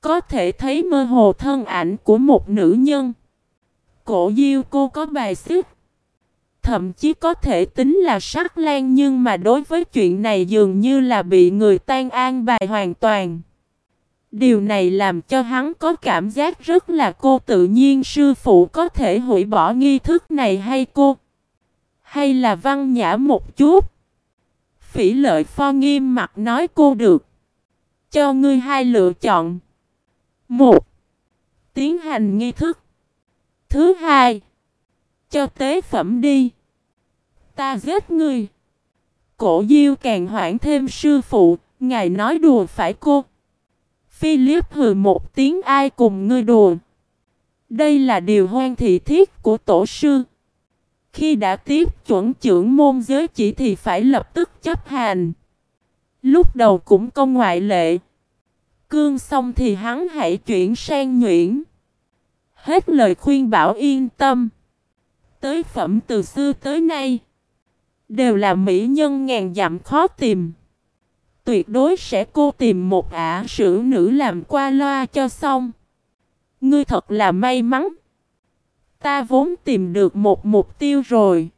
Speaker 1: Có thể thấy mơ hồ thân ảnh của một nữ nhân. Cổ diêu cô có bài xích. Thậm chí có thể tính là sắc lan nhưng mà đối với chuyện này dường như là bị người tan an bài hoàn toàn. Điều này làm cho hắn có cảm giác rất là cô tự nhiên sư phụ có thể hủy bỏ nghi thức này hay cô? Hay là văn nhã một chút? Phỉ lợi pho nghiêm mặt nói cô được. Cho ngươi hai lựa chọn. Một. Tiến hành nghi thức. Thứ hai. Cho tế phẩm đi. Ta giết ngươi. Cổ diêu càng hoảng thêm sư phụ. Ngài nói đùa phải cô. Philip hừ một tiếng ai cùng ngươi đùa. Đây là điều hoan thị thiết của tổ sư. Khi đã tiếp chuẩn trưởng môn giới chỉ thì phải lập tức chấp hành. Lúc đầu cũng công ngoại lệ. Cương xong thì hắn hãy chuyển sang nhuyễn. Hết lời khuyên bảo yên tâm. Tới phẩm từ xưa tới nay. Đều là mỹ nhân ngàn dặm khó tìm. Tuyệt đối sẽ cô tìm một ả sử nữ làm qua loa cho xong. Ngươi thật là may mắn. Ta vốn tìm được một mục tiêu rồi.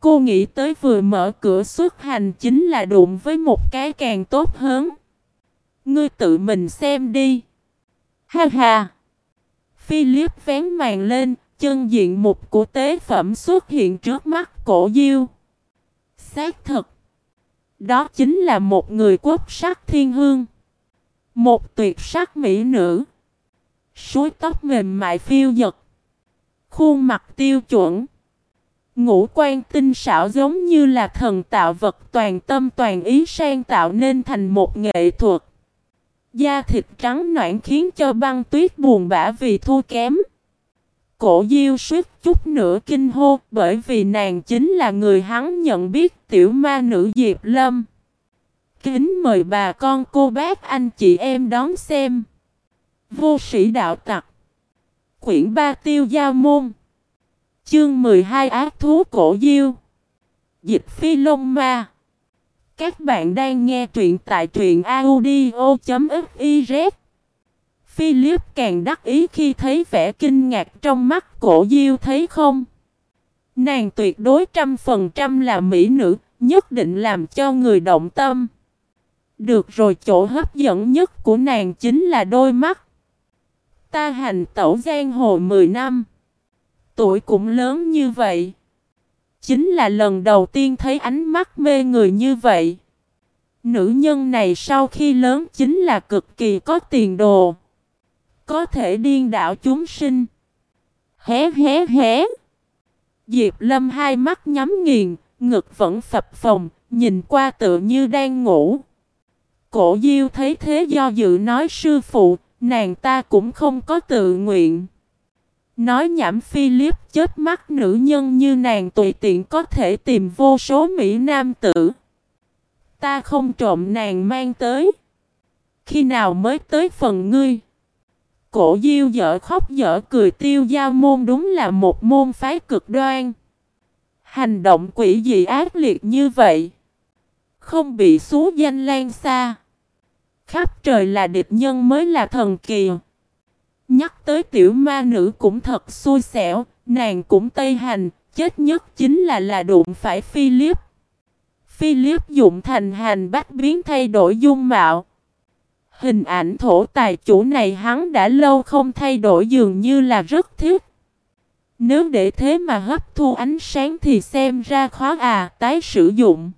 Speaker 1: Cô nghĩ tới vừa mở cửa xuất hành chính là đụng với một cái càng tốt hơn. Ngươi tự mình xem đi. Ha ha. Philip vén màn lên, chân diện mục của tế phẩm xuất hiện trước mắt cổ diêu. Xác thật. Đó chính là một người quốc sắc thiên hương. Một tuyệt sắc mỹ nữ. Suối tóc mềm mại phiêu dật. Khuôn mặt tiêu chuẩn. Ngũ quan tinh xảo giống như là thần tạo vật toàn tâm toàn ý sang tạo nên thành một nghệ thuật. Da thịt trắng noãn khiến cho băng tuyết buồn bã vì thua kém. Cổ diêu suýt chút nữa kinh hô, bởi vì nàng chính là người hắn nhận biết tiểu ma nữ Diệp Lâm. Kính mời bà con cô bác anh chị em đón xem. Vô sĩ đạo tặc. Quyển ba tiêu giao môn. Chương 12 ác thú cổ diêu. Dịch phi lông ma. Các bạn đang nghe truyện tại truyện audio.fif Philip càng đắc ý khi thấy vẻ kinh ngạc trong mắt cổ diêu thấy không? Nàng tuyệt đối trăm phần trăm là mỹ nữ, nhất định làm cho người động tâm. Được rồi chỗ hấp dẫn nhất của nàng chính là đôi mắt. Ta hành tẩu giang hồ 10 năm. Tuổi cũng lớn như vậy. Chính là lần đầu tiên thấy ánh mắt mê người như vậy. Nữ nhân này sau khi lớn chính là cực kỳ có tiền đồ. Có thể điên đảo chúng sinh. Hé hé hé. Diệp Lâm hai mắt nhắm nghiền, ngực vẫn phập phồng, nhìn qua tựa như đang ngủ. Cổ Diêu thấy thế do dự nói sư phụ, nàng ta cũng không có tự nguyện. Nói nhảm Philip chết mắt nữ nhân như nàng tùy tiện có thể tìm vô số Mỹ Nam tử. Ta không trộm nàng mang tới. Khi nào mới tới phần ngươi? Cổ diêu dở khóc dở cười tiêu giao môn đúng là một môn phái cực đoan. Hành động quỷ dị ác liệt như vậy. Không bị xú danh lan xa. Khắp trời là địch nhân mới là thần kỳ. Nhắc tới tiểu ma nữ cũng thật xui xẻo, nàng cũng tây hành, chết nhất chính là là đụng phải Philip. Philip dụng thành hành bách biến thay đổi dung mạo. Hình ảnh thổ tài chủ này hắn đã lâu không thay đổi dường như là rất thiết Nếu để thế mà hấp thu ánh sáng thì xem ra khó à tái sử dụng.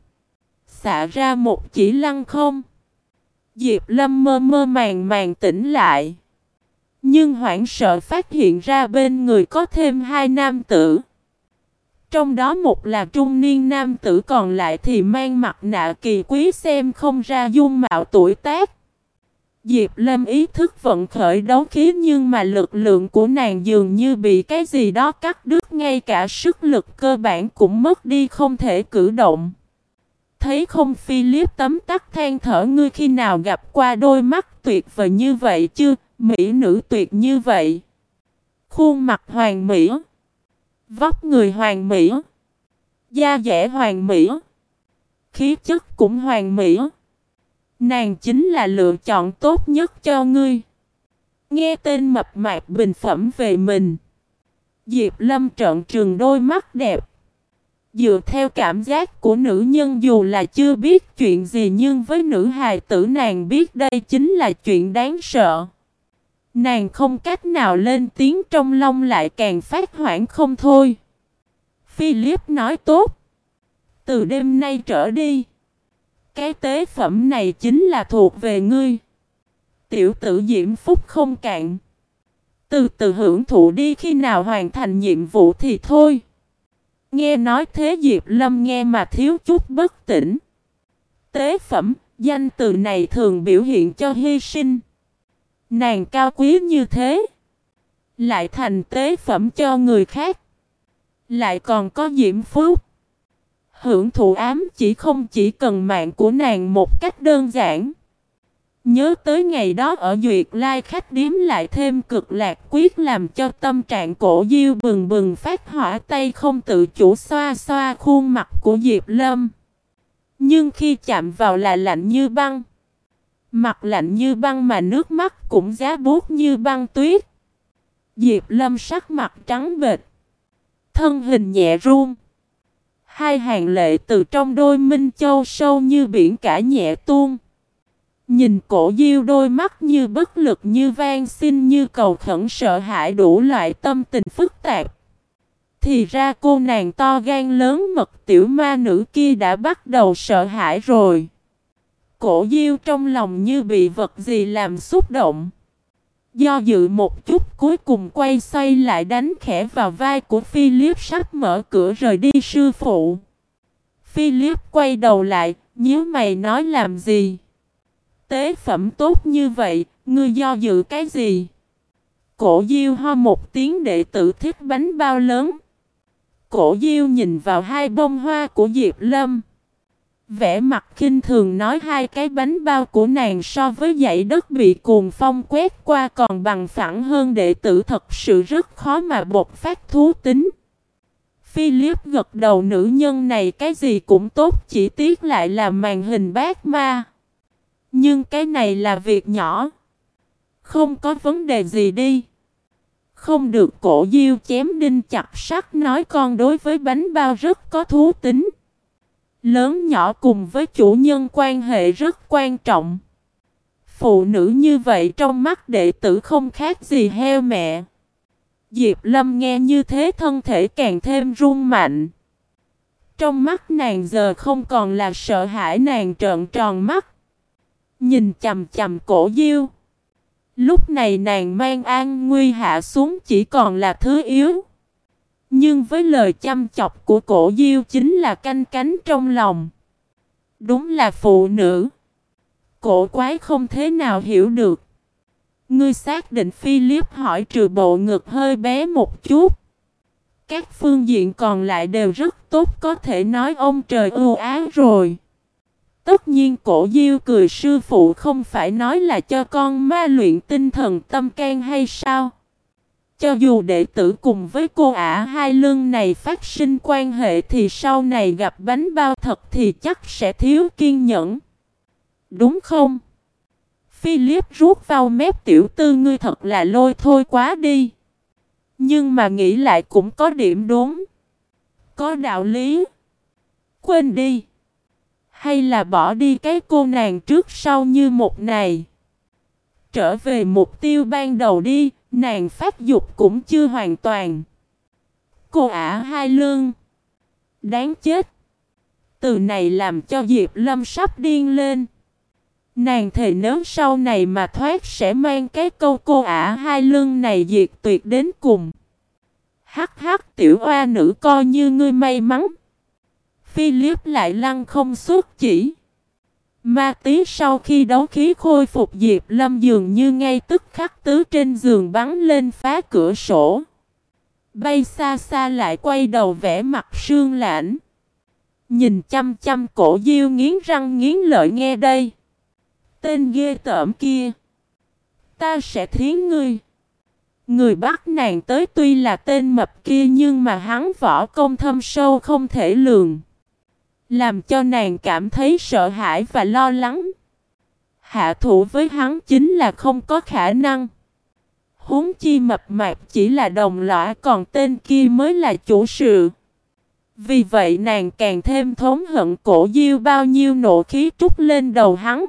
Speaker 1: xả ra một chỉ lăng không. Diệp Lâm mơ mơ màng màng tỉnh lại. Nhưng hoảng sợ phát hiện ra bên người có thêm hai nam tử. Trong đó một là trung niên nam tử còn lại thì mang mặt nạ kỳ quý xem không ra dung mạo tuổi tác. Diệp Lâm ý thức vận khởi đấu khí nhưng mà lực lượng của nàng dường như bị cái gì đó cắt đứt ngay cả sức lực cơ bản cũng mất đi không thể cử động. Thấy không Philip tấm tắc than thở ngươi khi nào gặp qua đôi mắt tuyệt vời như vậy chưa, mỹ nữ tuyệt như vậy. Khuôn mặt hoàng mỹ, vóc người hoàng mỹ, da dẻ hoàng mỹ, khí chất cũng hoàng mỹ. Nàng chính là lựa chọn tốt nhất cho ngươi. Nghe tên mập mạp bình phẩm về mình. Diệp Lâm trợn trừng đôi mắt đẹp. Dựa theo cảm giác của nữ nhân dù là chưa biết chuyện gì nhưng với nữ hài tử nàng biết đây chính là chuyện đáng sợ. Nàng không cách nào lên tiếng trong lòng lại càng phát hoảng không thôi. Philip nói tốt. Từ đêm nay trở đi. Cái tế phẩm này chính là thuộc về ngươi. Tiểu tử diễm phúc không cạn. Từ từ hưởng thụ đi khi nào hoàn thành nhiệm vụ thì thôi. Nghe nói thế Diệp Lâm nghe mà thiếu chút bất tỉnh. Tế phẩm, danh từ này thường biểu hiện cho hy sinh. Nàng cao quý như thế. Lại thành tế phẩm cho người khác. Lại còn có diễm phúc. Hưởng thụ ám chỉ không chỉ cần mạng của nàng một cách đơn giản. Nhớ tới ngày đó ở Duyệt Lai khách điếm lại thêm cực lạc quyết làm cho tâm trạng cổ diêu bừng bừng phát hỏa tay không tự chủ xoa xoa khuôn mặt của Diệp Lâm. Nhưng khi chạm vào là lạnh như băng. Mặt lạnh như băng mà nước mắt cũng giá buốt như băng tuyết. Diệp Lâm sắc mặt trắng bệch. Thân hình nhẹ run. Hai hàng lệ từ trong đôi minh châu sâu như biển cả nhẹ tuôn. Nhìn cổ diêu đôi mắt như bất lực như van xin như cầu khẩn sợ hãi đủ loại tâm tình phức tạp. Thì ra cô nàng to gan lớn mật tiểu ma nữ kia đã bắt đầu sợ hãi rồi. Cổ diêu trong lòng như bị vật gì làm xúc động. Do dự một chút cuối cùng quay xoay lại đánh khẽ vào vai của Philip sắp mở cửa rời đi sư phụ. Philip quay đầu lại, nhíu mày nói làm gì? Tế phẩm tốt như vậy, ngươi do dự cái gì? Cổ diêu ho một tiếng đệ tử thích bánh bao lớn. Cổ diêu nhìn vào hai bông hoa của Diệp Lâm. Vẽ mặt khinh thường nói hai cái bánh bao của nàng so với dãy đất bị cuồng phong quét qua còn bằng phẳng hơn đệ tử thật sự rất khó mà bột phát thú tính. Philip gật đầu, nữ nhân này cái gì cũng tốt, chỉ tiếc lại là màn hình bát ma. Nhưng cái này là việc nhỏ. Không có vấn đề gì đi. Không được, cổ diêu chém đinh chặt sắt, nói con đối với bánh bao rất có thú tính. Lớn nhỏ cùng với chủ nhân quan hệ rất quan trọng. Phụ nữ như vậy trong mắt đệ tử không khác gì heo mẹ. Diệp Lâm nghe như thế thân thể càng thêm run mạnh. Trong mắt nàng giờ không còn là sợ hãi nàng trợn tròn mắt. Nhìn chầm chầm cổ diêu. Lúc này nàng mang an nguy hạ xuống chỉ còn là thứ yếu. Nhưng với lời chăm chọc của cổ diêu chính là canh cánh trong lòng. Đúng là phụ nữ. Cổ quái không thế nào hiểu được. Ngươi xác định Philip hỏi trừ bộ ngực hơi bé một chút. Các phương diện còn lại đều rất tốt, có thể nói ông trời ưu ái rồi. Tất nhiên cổ diêu cười, sư phụ không phải nói là cho con ma luyện tinh thần tâm can hay sao? Cho dù đệ tử cùng với cô ả hai lưng này phát sinh quan hệ thì sau này gặp bánh bao thật thì chắc sẽ thiếu kiên nhẫn. Đúng không? Philip rút vào mép tiểu tư ngươi thật là lôi thôi quá đi. Nhưng mà nghĩ lại cũng có điểm đúng. Có đạo lý. Quên đi. Hay là bỏ đi cái cô nàng trước sau như một này. Trở về mục tiêu ban đầu đi, nàng phát dục cũng chưa hoàn toàn. Cô ả hai lương. Đáng chết. Từ này làm cho Diệp Lâm sắp điên lên. Nàng thề nếu sau này mà thoát sẽ mang cái câu cô ả hai lưng này diệt tuyệt đến cùng. Hắc hắc tiểu oa nữ coi như ngươi may mắn. Philip lại lăng không xuất chỉ. Ma tí sau khi đấu khí khôi phục Diệp Lâm dường như ngay tức khắc tứ trên giường bắn lên phá cửa sổ. Bay xa xa lại quay đầu vẽ mặt sương lãnh. Nhìn chăm chăm cổ diêu nghiến răng nghiến lợi nghe đây. Tên ghê tởm kia. Ta sẽ thiến ngươi. Người bắt nàng tới tuy là tên mập kia nhưng mà hắn võ công thâm sâu không thể lường. Làm cho nàng cảm thấy sợ hãi và lo lắng. Hạ thủ với hắn chính là không có khả năng. Huống chi mập mạp chỉ là đồng lõa, còn tên kia mới là chủ sự. Vì vậy nàng càng thêm thống hận cổ diêu bao nhiêu nộ khí trút lên đầu hắn.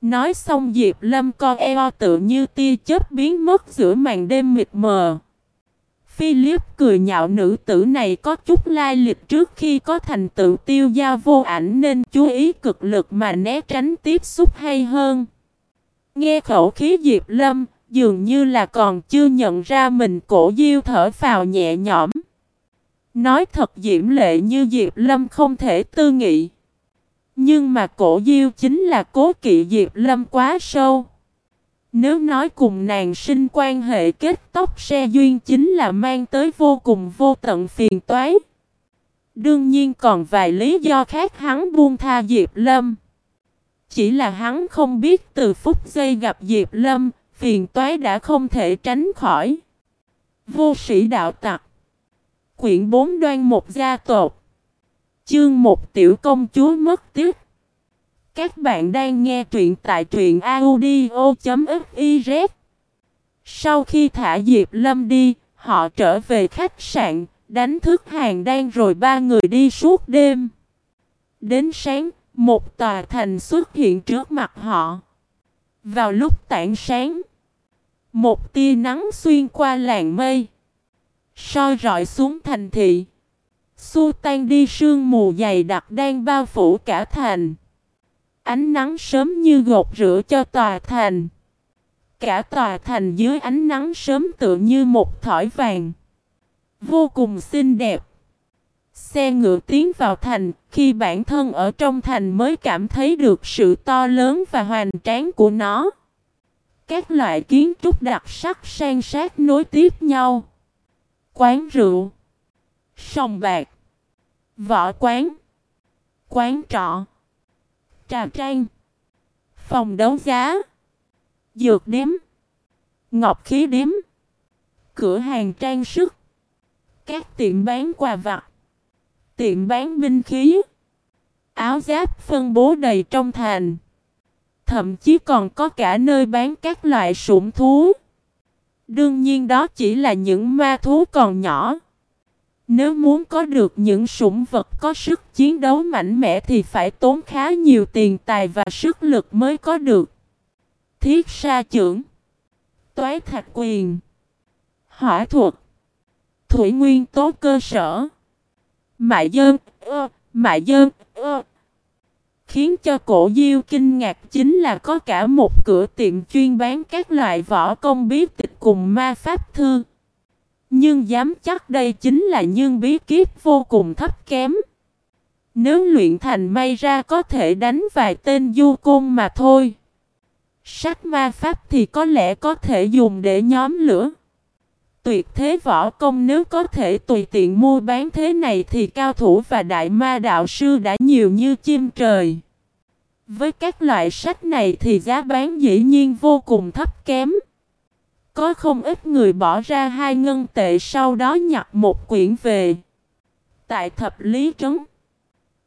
Speaker 1: Nói xong Diệp Lâm con eo tự như tia chớp biến mất giữa màn đêm mịt mờ. Philip cười nhạo nữ tử này có chút lai lịch trước khi có thành tựu tiêu gia vô ảnh nên chú ý cực lực mà né tránh tiếp xúc hay hơn. Nghe khẩu khí Diệp Lâm, dường như là còn chưa nhận ra mình cổ diêu thở phào nhẹ nhõm. Nói thật diễm lệ như Diệp Lâm không thể tư nghị. Nhưng mà cổ diêu chính là cố kỵ Diệp Lâm quá sâu. Nếu nói cùng nàng sinh quan hệ kết tóc xe duyên chính là mang tới vô cùng vô tận phiền toái. Đương nhiên còn vài lý do khác hắn buông tha Diệp Lâm. Chỉ là hắn không biết từ phút giây gặp Diệp Lâm, phiền toái đã không thể tránh khỏi. Vô sĩ đạo tặc Quyển 4 đoan một gia tộc Chương một tiểu công chúa mất tiếc các bạn đang nghe truyện tại truyện audio.fiz Sau khi thả Diệp Lâm đi, họ trở về khách sạn, đánh thức hàng đang rồi ba người đi suốt đêm. Đến sáng, một tòa thành xuất hiện trước mặt họ. Vào lúc tảng sáng, một tia nắng xuyên qua làng mây, soi rọi xuống thành thị. Xua tan đi sương mù dày đặc đang bao phủ cả thành. Ánh nắng sớm như gột rửa cho tòa thành. Cả tòa thành dưới ánh nắng sớm tựa như một thỏi vàng. Vô cùng xinh đẹp. Xe ngựa tiến vào thành, khi bản thân ở trong thành mới cảm thấy được sự to lớn và hoành tráng của nó. Các loại kiến trúc đặc sắc sang sát nối tiếp nhau. Quán rượu, sòng bạc, võ quán, quán trọ trà trang, phòng đấu giá, dược điếm, ngọc khí điếm, cửa hàng trang sức, các tiệm bán quà vặt, tiệm bán binh khí, áo giáp phân bố đầy trong thành. Thậm chí còn có cả nơi bán các loại sủng thú. Đương nhiên đó chỉ là những ma thú còn nhỏ. Nếu muốn có được những sủng vật có sức chiến đấu mạnh mẽ thì phải tốn khá nhiều tiền tài và sức lực mới có được. Thiết sa trưởng Toái thạch quyền Hỏa thuật Thủy nguyên tố cơ sở Mại dơn ơ, Mại dơn ơ. Khiến cho cổ diêu kinh ngạc chính là có cả một cửa tiệm chuyên bán các loại võ công bí tịch cùng ma pháp thư. Nhưng dám chắc đây chính là nhưng bí kíp vô cùng thấp kém. Nếu luyện thành may ra có thể đánh vài tên du côn mà thôi. Sách ma pháp thì có lẽ có thể dùng để nhóm lửa. Tuyệt thế võ công nếu có thể tùy tiện mua bán thế này thì cao thủ và đại ma đạo sư đã nhiều như chim trời. Với các loại sách này thì giá bán dĩ nhiên vô cùng thấp kém. Có không ít người bỏ ra hai ngân tệ sau đó nhặt một quyển về. Tại thập lý trấn.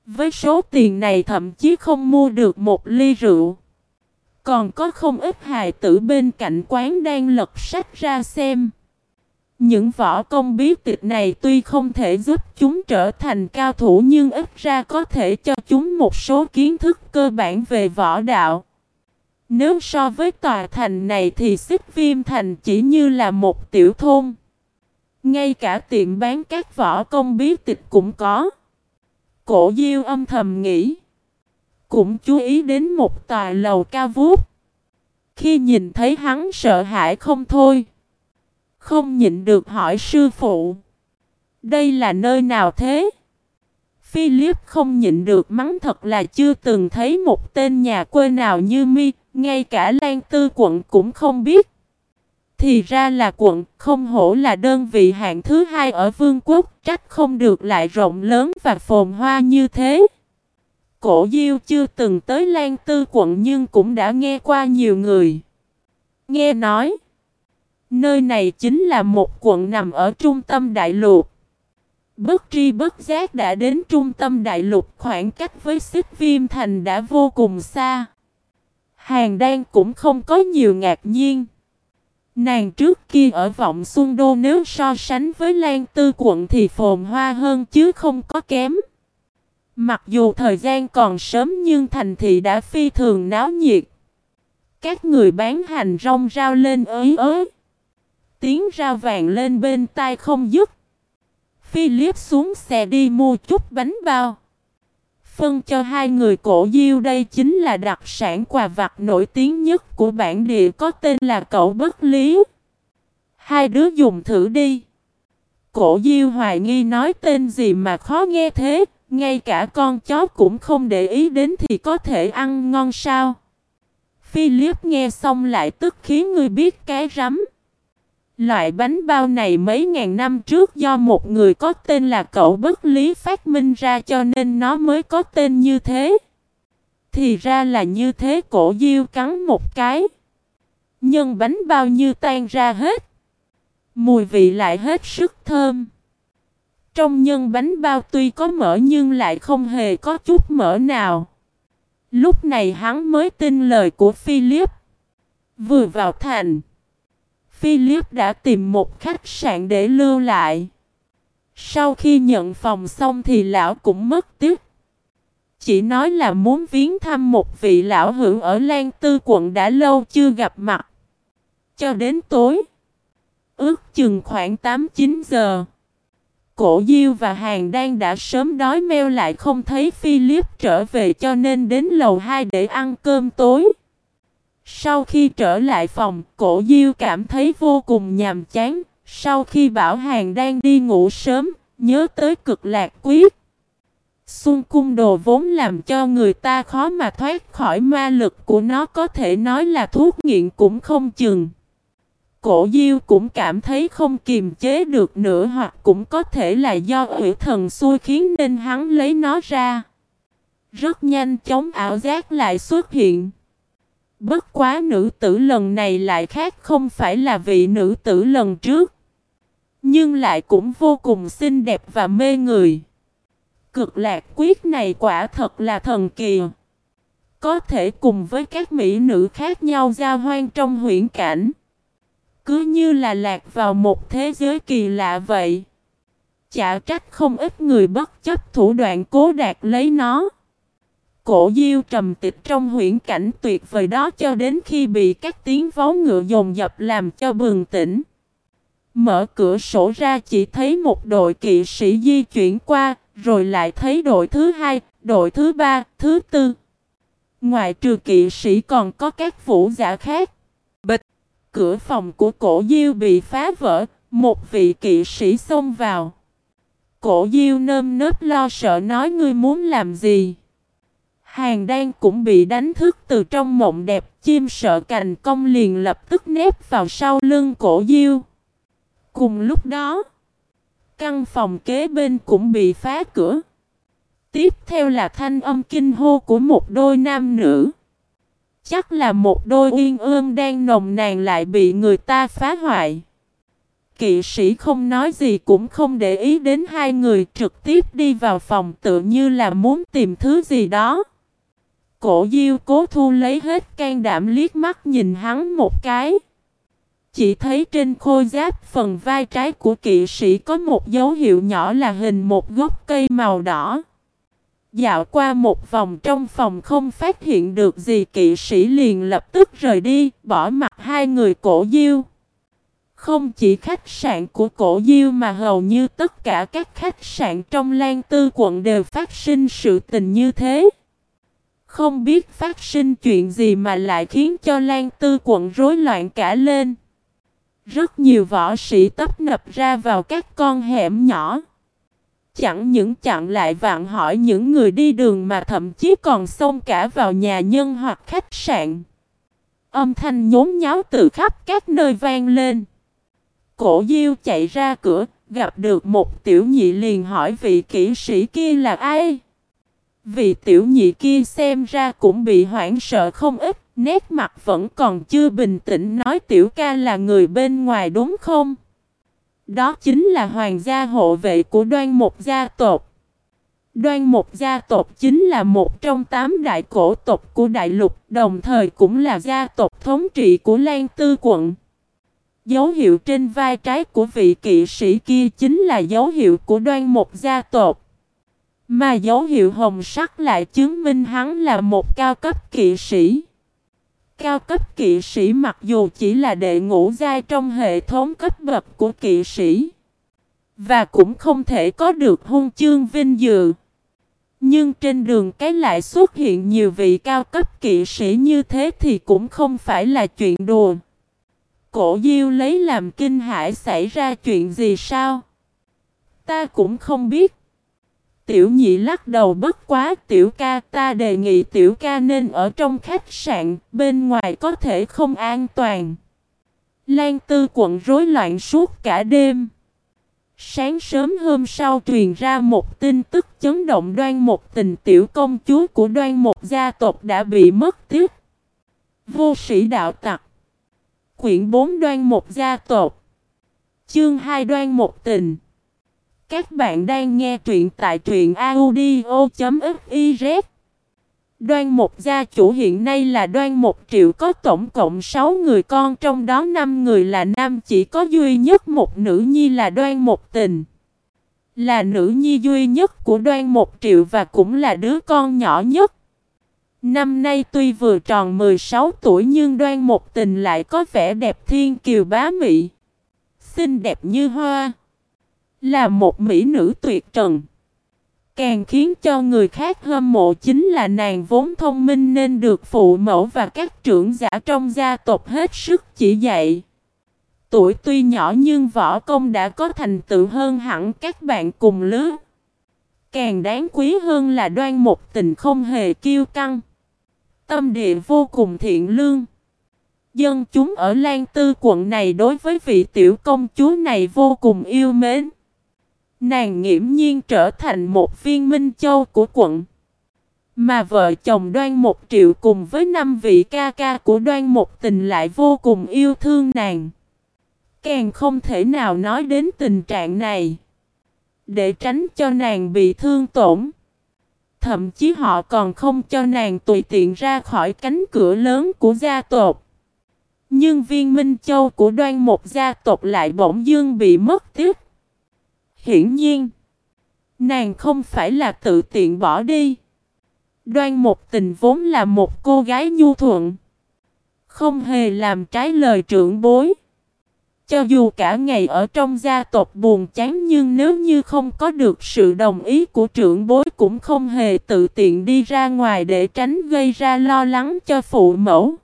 Speaker 1: Với số tiền này thậm chí không mua được một ly rượu. Còn có không ít hài tử bên cạnh quán đang lật sách ra xem. Những võ công bí tịch này tuy không thể giúp chúng trở thành cao thủ nhưng ít ra có thể cho chúng một số kiến thức cơ bản về võ đạo. Nếu so với tòa thành này thì xích viêm thành chỉ như là một tiểu thôn. Ngay cả tiệm bán các võ công bí tịch cũng có. Cổ diêu âm thầm nghĩ. Cũng chú ý đến một tòa lầu cao vút. Khi nhìn thấy hắn sợ hãi không thôi. Không nhịn được hỏi sư phụ. Đây là nơi nào thế? Philip không nhịn được mắng thật là chưa từng thấy một tên nhà quê nào như mi, ngay cả Lan Tư quận cũng không biết. Thì ra là quận, không hổ là đơn vị hạng thứ hai ở vương quốc, trách không được lại rộng lớn và phồn hoa như thế. Cổ Diêu chưa từng tới Lan Tư quận nhưng cũng đã nghe qua nhiều người. Nghe nói, nơi này chính là một quận nằm ở trung tâm đại lục. Bất tri bất giác đã đến trung tâm đại lục, khoảng cách với xích viêm thành đã vô cùng xa. Hàng đan cũng không có nhiều ngạc nhiên. Nàng trước kia ở vọng xuân đô nếu so sánh với Lan Tư quận thì phồn hoa hơn chứ không có kém. Mặc dù thời gian còn sớm nhưng thành thị đã phi thường náo nhiệt. Các người bán hành rong rao lên ới ới. Tiếng rao vàng lên bên tai không dứt. Philip xuống xe đi mua chút bánh bao. Phân cho hai người cổ diêu đây chính là đặc sản quà vặt nổi tiếng nhất của bản địa có tên là cậu bất lý. Hai đứa dùng thử đi. Cổ diêu hoài nghi nói tên gì mà khó nghe thế, ngay cả con chó cũng không để ý đến thì có thể ăn ngon sao. Philip nghe xong lại tức khiến người biết cái rắm. Loại bánh bao này mấy ngàn năm trước do một người có tên là cậu bất lý phát minh ra cho nên nó mới có tên như thế. Thì ra là như thế, cổ diêu cắn một cái. Nhân bánh bao như tan ra hết. Mùi vị lại hết sức thơm. Trong nhân bánh bao tuy có mỡ nhưng lại không hề có chút mỡ nào. Lúc này hắn mới tin lời của Philip. Vừa vào thành. Philip đã tìm một khách sạn để lưu lại. Sau khi nhận phòng xong thì lão cũng mất tiếc. Chỉ nói là muốn viếng thăm một vị lão hữu ở Lan Tư quận đã lâu chưa gặp mặt. Cho đến tối. Ước chừng khoảng 8-9 giờ. Cổ Diêu và Hàng Đan đã sớm đói meo lại không thấy Philip trở về cho nên đến lầu 2 để ăn cơm tối. Sau khi trở lại phòng, cổ diêu cảm thấy vô cùng nhàm chán. Sau khi bảo hàng đang đi ngủ sớm, nhớ tới cực lạc quyết. Xuân cung đồ vốn làm cho người ta khó mà thoát khỏi ma lực của nó có thể nói là thuốc nghiện cũng không chừng. Cổ diêu cũng cảm thấy không kiềm chế được nữa hoặc cũng có thể là do ủy thần xui khiến nên hắn lấy nó ra. Rất nhanh chóng ảo giác lại xuất hiện. Bất quá nữ tử lần này lại khác không phải là vị nữ tử lần trước. Nhưng lại cũng vô cùng xinh đẹp và mê người. Cực lạc quyết này quả thật là thần kỳ. Có thể cùng với các mỹ nữ khác nhau giao hoan trong huyễn cảnh. Cứ như là lạc vào một thế giới kỳ lạ vậy. Chả trách không ít người bất chấp thủ đoạn cố đạt lấy nó. Cổ diêu trầm tịch trong huyễn cảnh tuyệt vời đó cho đến khi bị các tiếng vó ngựa dồn dập làm cho bừng tỉnh. Mở cửa sổ ra chỉ thấy một đội kỵ sĩ di chuyển qua, rồi lại thấy đội thứ hai, đội thứ ba, thứ tư. Ngoài trừ kỵ sĩ còn có các vũ giả khác. Bịch! Cửa phòng của cổ diêu bị phá vỡ, một vị kỵ sĩ xông vào. Cổ diêu nơm nớp lo sợ nói ngươi muốn làm gì? Hàng đan cũng bị đánh thức từ trong mộng đẹp, chim sợ cành công liền lập tức nép vào sau lưng cổ diêu. Cùng lúc đó, căn phòng kế bên cũng bị phá cửa. Tiếp theo là thanh âm kinh hô của một đôi nam nữ. Chắc là một đôi uyên ương đang nồng nàn lại bị người ta phá hoại. Kỵ sĩ không nói gì cũng không để ý đến hai người trực tiếp đi vào phòng tự như là muốn tìm thứ gì đó. Cổ diêu cố thu lấy hết can đảm liếc mắt nhìn hắn một cái. Chỉ thấy trên khôi giáp phần vai trái của kỵ sĩ có một dấu hiệu nhỏ là hình một gốc cây màu đỏ. Dạo qua một vòng trong phòng không phát hiện được gì kỵ sĩ liền lập tức rời đi, bỏ mặt hai người cổ diêu. Không chỉ khách sạn của cổ diêu mà hầu như tất cả các khách sạn trong Lan Tư quận đều phát sinh sự tình như thế. Không biết phát sinh chuyện gì mà lại khiến cho Lan Tư quận rối loạn cả lên. Rất nhiều võ sĩ tấp nập ra vào các con hẻm nhỏ. Chẳng những chặn lại vạn hỏi những người đi đường mà thậm chí còn xông cả vào nhà nhân hoặc khách sạn. Âm thanh nhốn nháo từ khắp các nơi vang lên. Cổ diêu chạy ra cửa, gặp được một tiểu nhị liền hỏi vị kỹ sĩ kia là ai. Vị tiểu nhị kia xem ra cũng bị hoảng sợ không ít, nét mặt vẫn còn chưa bình tĩnh nói tiểu ca là người bên ngoài đúng không? Đó chính là hoàng gia hộ vệ của đoan một gia tộc. Đoan một gia tộc chính là một trong tám đại cổ tộc của đại lục, đồng thời cũng là gia tộc thống trị của Lan Tư quận. Dấu hiệu trên vai trái của vị kỵ sĩ kia chính là dấu hiệu của đoan một gia tộc. Mà dấu hiệu hồng sắc lại chứng minh hắn là một cao cấp kỵ sĩ. Cao cấp kỵ sĩ mặc dù chỉ là đệ ngũ giai trong hệ thống cấp bậc của kỵ sĩ. Và cũng không thể có được hôn chương vinh dự. Nhưng trên đường cái lại xuất hiện nhiều vị cao cấp kỵ sĩ như thế thì cũng không phải là chuyện đùa. Cổ diêu lấy làm kinh hãi xảy ra chuyện gì sao? Ta cũng không biết. Tiểu nhị lắc đầu bất quá tiểu ca ta đề nghị tiểu ca nên ở trong khách sạn, bên ngoài có thể không an toàn. Lan tư quận rối loạn suốt cả đêm. Sáng sớm hôm sau truyền ra một tin tức chấn động đoan một tình tiểu công chúa của đoan một gia tộc đã bị mất tiếc. Vô sĩ đạo tặc. Quyển 4 đoan một gia tộc. Chương 2 đoan một tình. Các bạn đang nghe truyện tại truyện audio.fiz Đoan một gia chủ hiện nay là đoan một triệu, có tổng cộng 6 người con, trong đó 5 người là nam, chỉ có duy nhất một nữ nhi là đoan một tình. Là nữ nhi duy nhất của đoan một triệu và cũng là đứa con nhỏ nhất. Năm nay tuy vừa tròn 16 tuổi nhưng đoan một tình lại có vẻ đẹp thiên kiều bá mị. Xinh đẹp như hoa. Là một mỹ nữ tuyệt trần. Càng khiến cho người khác hâm mộ chính là nàng vốn thông minh nên được phụ mẫu và các trưởng giả trong gia tộc hết sức chỉ dạy. Tuổi tuy nhỏ nhưng võ công đã có thành tựu hơn hẳn các bạn cùng lứa. Càng đáng quý hơn là đoan một tình không hề kiêu căng. Tâm địa vô cùng thiện lương. Dân chúng ở Lan Tư quận này đối với vị tiểu công chúa này vô cùng yêu mến. Nàng nghiễm nhiên trở thành một viên minh châu của quận. Mà vợ chồng đoan một triệu cùng với năm vị ca ca của đoan một tình lại vô cùng yêu thương nàng. Càng không thể nào nói đến tình trạng này. Để tránh cho nàng bị thương tổn. Thậm chí họ còn không cho nàng tùy tiện ra khỏi cánh cửa lớn của gia tộc. Nhưng viên minh châu của đoan một gia tộc lại bỗng dưng bị mất tiếc. Hiển nhiên, nàng không phải là tự tiện bỏ đi. Đoan một tình vốn là một cô gái nhu thuận. Không hề làm trái lời trưởng bối. Cho dù cả ngày ở trong gia tộc buồn chán nhưng nếu như không có được sự đồng ý của trưởng bối cũng không hề tự tiện đi ra ngoài để tránh gây ra lo lắng cho phụ mẫu.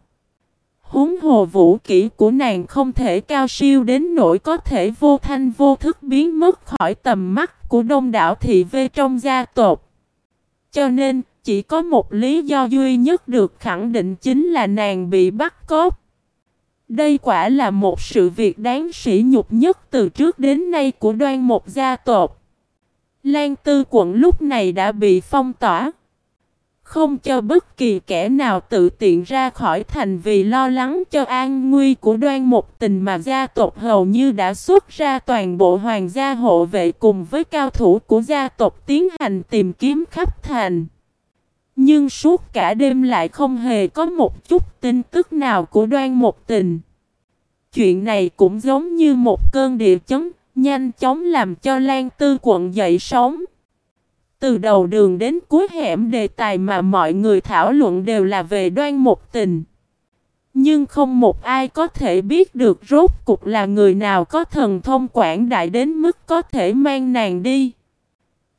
Speaker 1: Huống hồ vũ kỹ của nàng không thể cao siêu đến nỗi có thể vô thanh vô thức biến mất khỏi tầm mắt của đông đảo thị vê trong gia tộc. Cho nên, chỉ có một lý do duy nhất được khẳng định chính là nàng bị bắt cóc. Đây quả là một sự việc đáng sỉ nhục nhất từ trước đến nay của đoan một gia tộc. Lan Tư quận lúc này đã bị phong tỏa. Không cho bất kỳ kẻ nào tự tiện ra khỏi thành vì lo lắng cho an nguy của đoan một tình mà gia tộc hầu như đã xuất ra toàn bộ hoàng gia hộ vệ cùng với cao thủ của gia tộc tiến hành tìm kiếm khắp thành. Nhưng suốt cả đêm lại không hề có một chút tin tức nào của đoan một tình. Chuyện này cũng giống như một cơn địa chấn, nhanh chóng làm cho Lan Tư quận dậy sóng. Từ đầu đường đến cuối hẻm đề tài mà mọi người thảo luận đều là về đoan một tình. Nhưng không một ai có thể biết được rốt cục là người nào có thần thông quảng đại đến mức có thể mang nàng đi.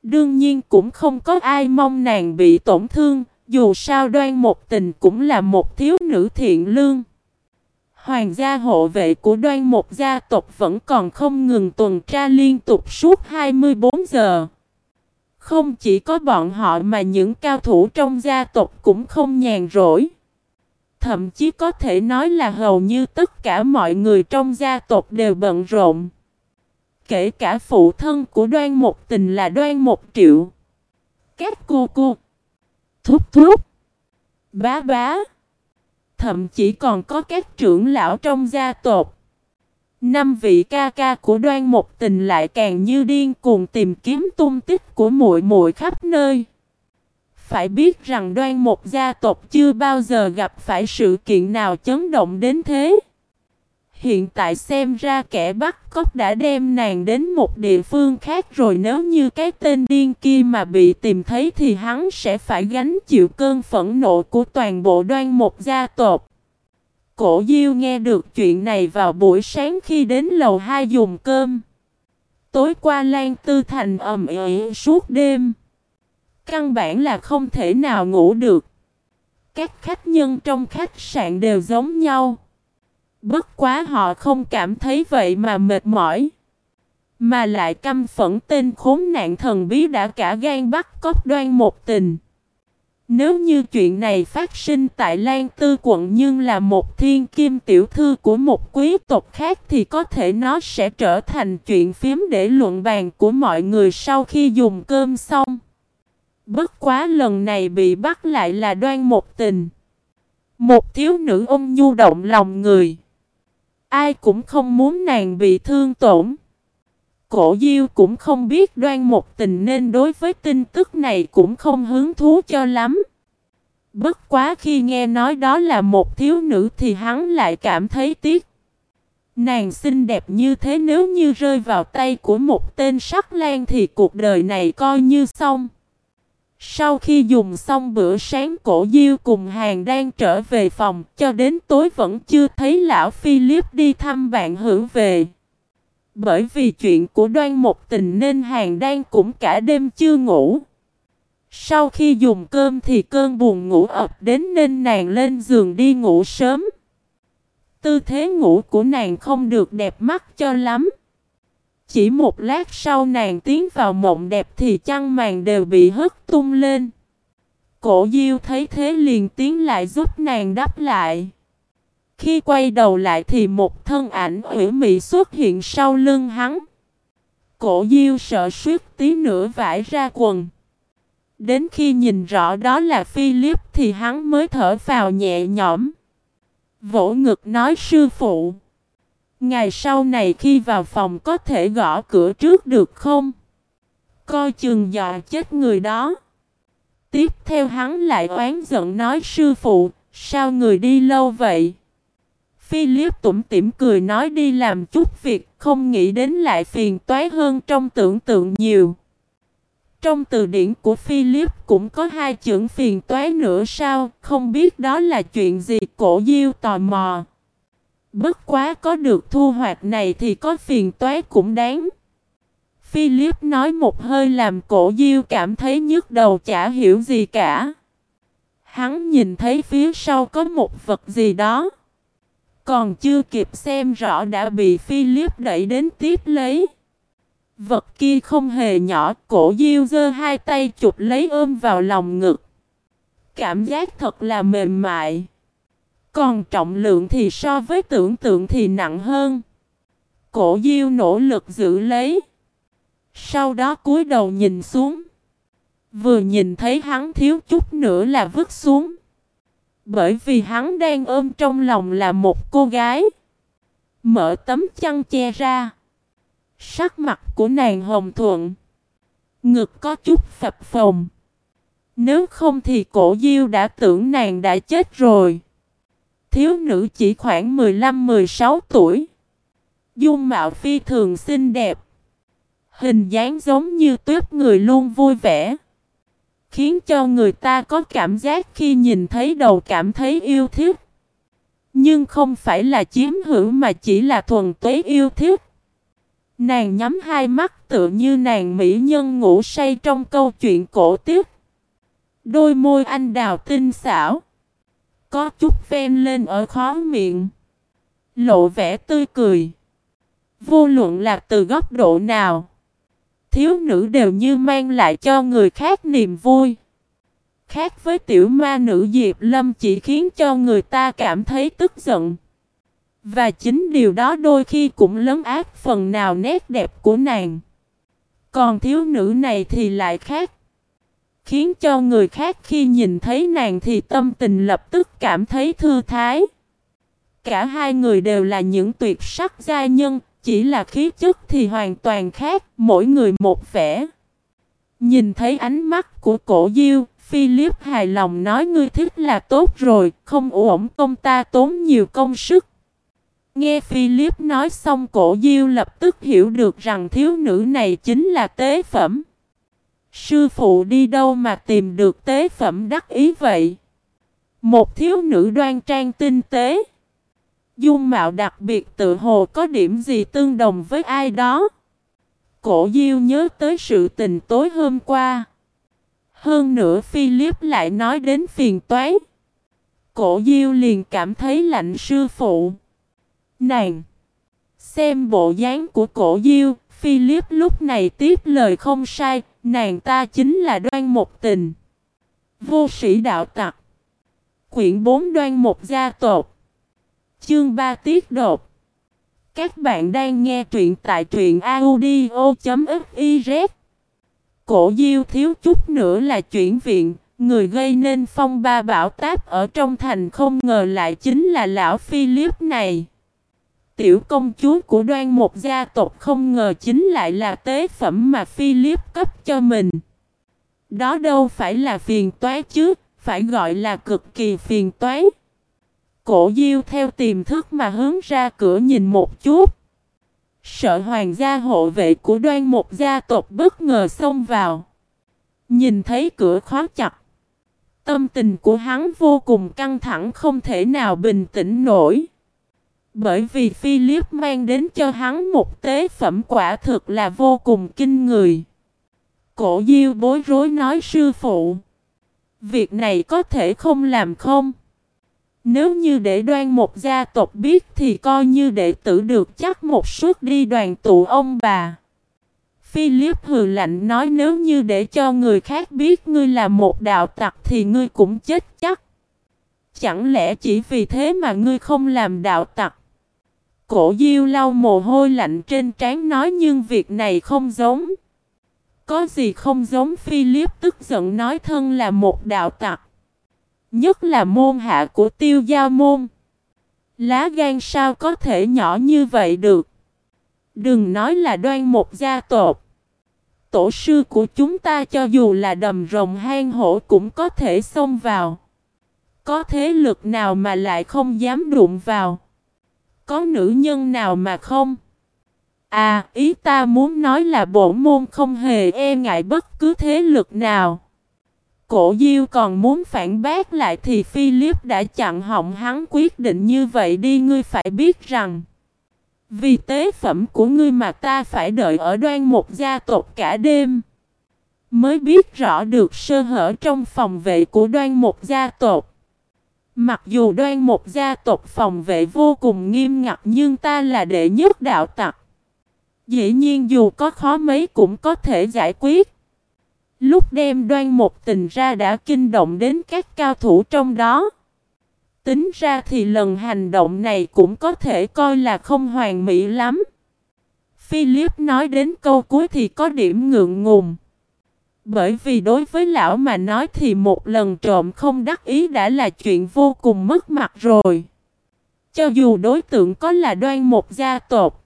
Speaker 1: Đương nhiên cũng không có ai mong nàng bị tổn thương, dù sao đoan một tình cũng là một thiếu nữ thiện lương. Hoàng gia hộ vệ của đoan một gia tộc vẫn còn không ngừng tuần tra liên tục suốt 24 giờ. Không chỉ có bọn họ mà những cao thủ trong gia tộc cũng không nhàn rỗi. Thậm chí có thể nói là hầu như tất cả mọi người trong gia tộc đều bận rộn. Kể cả phụ thân của đoan một tình là đoan một triệu. Các cô cô. Thúc thúc. Bá bá. Thậm chí còn có các trưởng lão trong gia tộc. Năm vị ca ca của đoan một tình lại càng như điên cuồng tìm kiếm tung tích của muội muội khắp nơi. Phải biết rằng đoan một gia tộc chưa bao giờ gặp phải sự kiện nào chấn động đến thế. Hiện tại xem ra kẻ bắt cóc đã đem nàng đến một địa phương khác rồi nếu như cái tên điên kia mà bị tìm thấy thì hắn sẽ phải gánh chịu cơn phẫn nộ của toàn bộ đoan một gia tộc. Cổ Diêu nghe được chuyện này vào buổi sáng khi đến lầu 2 dùng cơm. Tối qua Lan Tư Thành ầm ĩ suốt đêm. Căn bản là không thể nào ngủ được. Các khách nhân trong khách sạn đều giống nhau. Bất quá họ không cảm thấy vậy mà mệt mỏi. Mà lại căm phẫn tên khốn nạn thần bí đã cả gan bắt cóc đoan một tình. Nếu như chuyện này phát sinh tại Lan Tư quận nhưng là một thiên kim tiểu thư của một quý tộc khác thì có thể nó sẽ trở thành chuyện phím để luận bàn của mọi người sau khi dùng cơm xong. Bất quá lần này bị bắt lại là đoan một tình. Một thiếu nữ ôm nhu động lòng người. Ai cũng không muốn nàng bị thương tổn. Cổ Diêu cũng không biết đoan một tình nên đối với tin tức này cũng không hứng thú cho lắm. Bất quá khi nghe nói đó là một thiếu nữ thì hắn lại cảm thấy tiếc. Nàng xinh đẹp như thế nếu như rơi vào tay của một tên sắc lan thì cuộc đời này coi như xong. Sau khi dùng xong bữa sáng, cổ diêu cùng hàng đang trở về phòng, cho đến tối vẫn chưa thấy lão Philip đi thăm bạn hữu về. Bởi vì chuyện của đoan một tình nên hàng đang cũng cả đêm chưa ngủ. Sau khi dùng cơm thì cơn buồn ngủ ập đến nên nàng lên giường đi ngủ sớm. Tư thế ngủ của nàng không được đẹp mắt cho lắm. Chỉ một lát sau nàng tiến vào mộng đẹp thì chăn màn đều bị hất tung lên. Cổ diêu thấy thế liền tiến lại giúp nàng đắp lại. Khi quay đầu lại thì một thân ảnh ủy mị xuất hiện sau lưng hắn. Cổ diêu sợ suýt tí nữa vải ra quần. Đến khi nhìn rõ đó là Philip thì hắn mới thở vào nhẹ nhõm. Vỗ ngực nói sư phụ. Ngày sau này khi vào phòng có thể gõ cửa trước được không? Coi chừng dọa chết người đó. Tiếp theo hắn lại oán giận nói sư phụ, sao người đi lâu vậy? Philip tủm tỉm cười nói đi làm chút việc, không nghĩ đến lại phiền toái hơn trong tưởng tượng nhiều. Trong từ điển của Philip cũng có hai chữ phiền toái nữa sao, không biết đó là chuyện gì cổ diêu tò mò. Bất quá có được thu hoạch này thì có phiền toái cũng đáng. Philip nói một hơi làm cổ diêu cảm thấy nhức đầu chả hiểu gì cả. Hắn nhìn thấy phía sau có một vật gì đó. Còn chưa kịp xem rõ đã bị Philip đẩy đến tiếp lấy. Vật kia không hề nhỏ, cổ diêu giơ hai tay chụp lấy ôm vào lòng ngực. Cảm giác thật là mềm mại. Còn trọng lượng thì so với tưởng tượng thì nặng hơn. Cổ diêu nỗ lực giữ lấy. Sau đó cúi đầu nhìn xuống. Vừa nhìn thấy hắn thiếu chút nữa là vứt xuống. Bởi vì hắn đang ôm trong lòng là một cô gái. Mở tấm chăn che ra. Sắc mặt của nàng hồng thuận. Ngực có chút phập phồng. Nếu không thì cổ diêu đã tưởng nàng đã chết rồi. Thiếu nữ chỉ khoảng 15-16 tuổi. Dung mạo phi thường xinh đẹp. Hình dáng giống như tuyết người luôn vui vẻ. Khiến cho người ta có cảm giác khi nhìn thấy đầu cảm thấy yêu thích. Nhưng không phải là chiếm hữu mà chỉ là thuần tuế yêu thích. Nàng nhắm hai mắt tựa như nàng mỹ nhân ngủ say trong câu chuyện cổ tích. Đôi môi anh đào tinh xảo. Có chút ven lên ở khó miệng. Lộ vẻ tươi cười. Vô luận là từ góc độ nào. Thiếu nữ đều như mang lại cho người khác niềm vui. Khác với tiểu ma nữ Diệp Lâm chỉ khiến cho người ta cảm thấy tức giận. Và chính điều đó đôi khi cũng lấn át phần nào nét đẹp của nàng. Còn thiếu nữ này thì lại khác. Khiến cho người khác khi nhìn thấy nàng thì tâm tình lập tức cảm thấy thư thái. Cả hai người đều là những tuyệt sắc gia nhân, chỉ là khí chất thì hoàn toàn khác, mỗi người một vẻ. Nhìn thấy ánh mắt của cổ diêu, Philip hài lòng nói ngươi thích là tốt rồi, không ổn công ta tốn nhiều công sức. Nghe Philip nói xong cổ diêu lập tức hiểu được rằng thiếu nữ này chính là tế phẩm. Sư phụ đi đâu mà tìm được tế phẩm đắc ý vậy? Một thiếu nữ đoan trang tinh tế. Dung mạo đặc biệt tự hồ có điểm gì tương đồng với ai đó. Cổ Diêu nhớ tới sự tình tối hôm qua. Hơn nữa Philip lại nói đến phiền toái. Cổ Diêu liền cảm thấy lạnh sư phụ. Nàng! Xem bộ dáng của cổ Diêu, Philip lúc này tiếp lời không sai, nàng ta chính là đoan một tình. Vô sĩ đạo tặc. Quyển 4 đoan một gia tộc. Chương 3 tiết đột. Các bạn đang nghe truyện tại truyện audio.fiz Cổ diêu thiếu chút nữa là chuyển viện, người gây nên phong ba bão táp ở trong thành không ngờ lại chính là lão Philip này. Tiểu công chúa của đoan một gia tộc không ngờ chính lại là tế phẩm mà Philip cấp cho mình. Đó đâu phải là phiền toái chứ, phải gọi là cực kỳ phiền toái. Cổ diêu theo tiềm thức mà hướng ra cửa nhìn một chút. Sợ hoàng gia hộ vệ của đoan một gia tộc bất ngờ xông vào. Nhìn thấy cửa khóa chặt. Tâm tình của hắn vô cùng căng thẳng không thể nào bình tĩnh nổi. Bởi vì Philip mang đến cho hắn một tế phẩm quả thực là vô cùng kinh người. Cổ diêu bối rối nói sư phụ. Việc này có thể không làm không? Nếu như để đoan một gia tộc biết thì coi như đệ tử được chắc một suốt đi đoàn tụ ông bà. Philip hừ lạnh nói nếu như để cho người khác biết ngươi là một đạo tặc thì ngươi cũng chết chắc. Chẳng lẽ chỉ vì thế mà ngươi không làm đạo tặc? Cổ diêu lau mồ hôi lạnh trên trán nói nhưng việc này không giống. Có gì không giống Philip tức giận nói thân là một đạo tặc. Nhất là môn hạ của tiêu giao môn. Lá gan sao có thể nhỏ như vậy được. Đừng nói là đoan một gia tộc. Tổ sư của chúng ta cho dù là đầm rồng hang hổ cũng có thể xông vào. Có thế lực nào mà lại không dám đụng vào. Có nữ nhân nào mà không. À, ý ta muốn nói là bổn môn không hề e ngại bất cứ thế lực nào. Cổ Diêu còn muốn phản bác lại thì Philip đã chặn họng hắn quyết định như vậy đi, ngươi phải biết rằng Vì tế phẩm của ngươi mà ta phải đợi ở đoan một gia tộc cả đêm, Mới biết rõ được sơ hở trong phòng vệ của đoan một gia tộc. Mặc dù đoan một gia tộc phòng vệ vô cùng nghiêm ngặt nhưng ta là đệ nhất đạo tặc. Dĩ nhiên dù có khó mấy cũng có thể giải quyết. Lúc đem đoan một tình ra đã kinh động đến các cao thủ trong đó. Tính ra thì lần hành động này cũng có thể coi là không hoàn mỹ lắm. Philip nói đến câu cuối thì có điểm ngượng ngùng. Bởi vì đối với lão mà nói thì một lần trộm không đắc ý đã là chuyện vô cùng mất mặt rồi. Cho dù đối tượng có là đoan một gia tộc.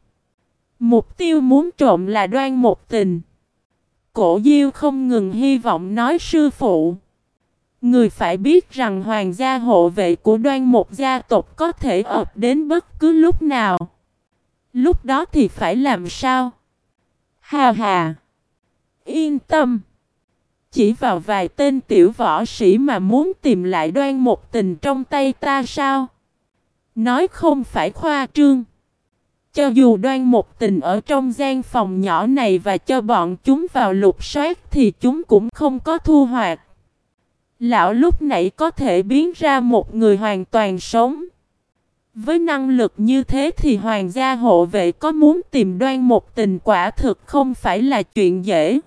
Speaker 1: Mục tiêu muốn trộm là đoan một tình. Cổ Diêu không ngừng hy vọng nói sư phụ. Người phải biết rằng hoàng gia hộ vệ của đoan một gia tộc có thể ập đến bất cứ lúc nào. Lúc đó thì phải làm sao? Hà hà! Yên tâm! Chỉ vào vài tên tiểu võ sĩ mà muốn tìm lại đoan một tình trong tay ta sao? Nói không phải khoa trương. Cho dù đoan một tình ở trong gian phòng nhỏ này và cho bọn chúng vào lục soát thì chúng cũng không có thu hoạch. Lão lúc nãy có thể biến ra một người hoàn toàn sống. Với năng lực như thế thì hoàng gia hộ vệ có muốn tìm đoan một tình quả thực không phải là chuyện dễ.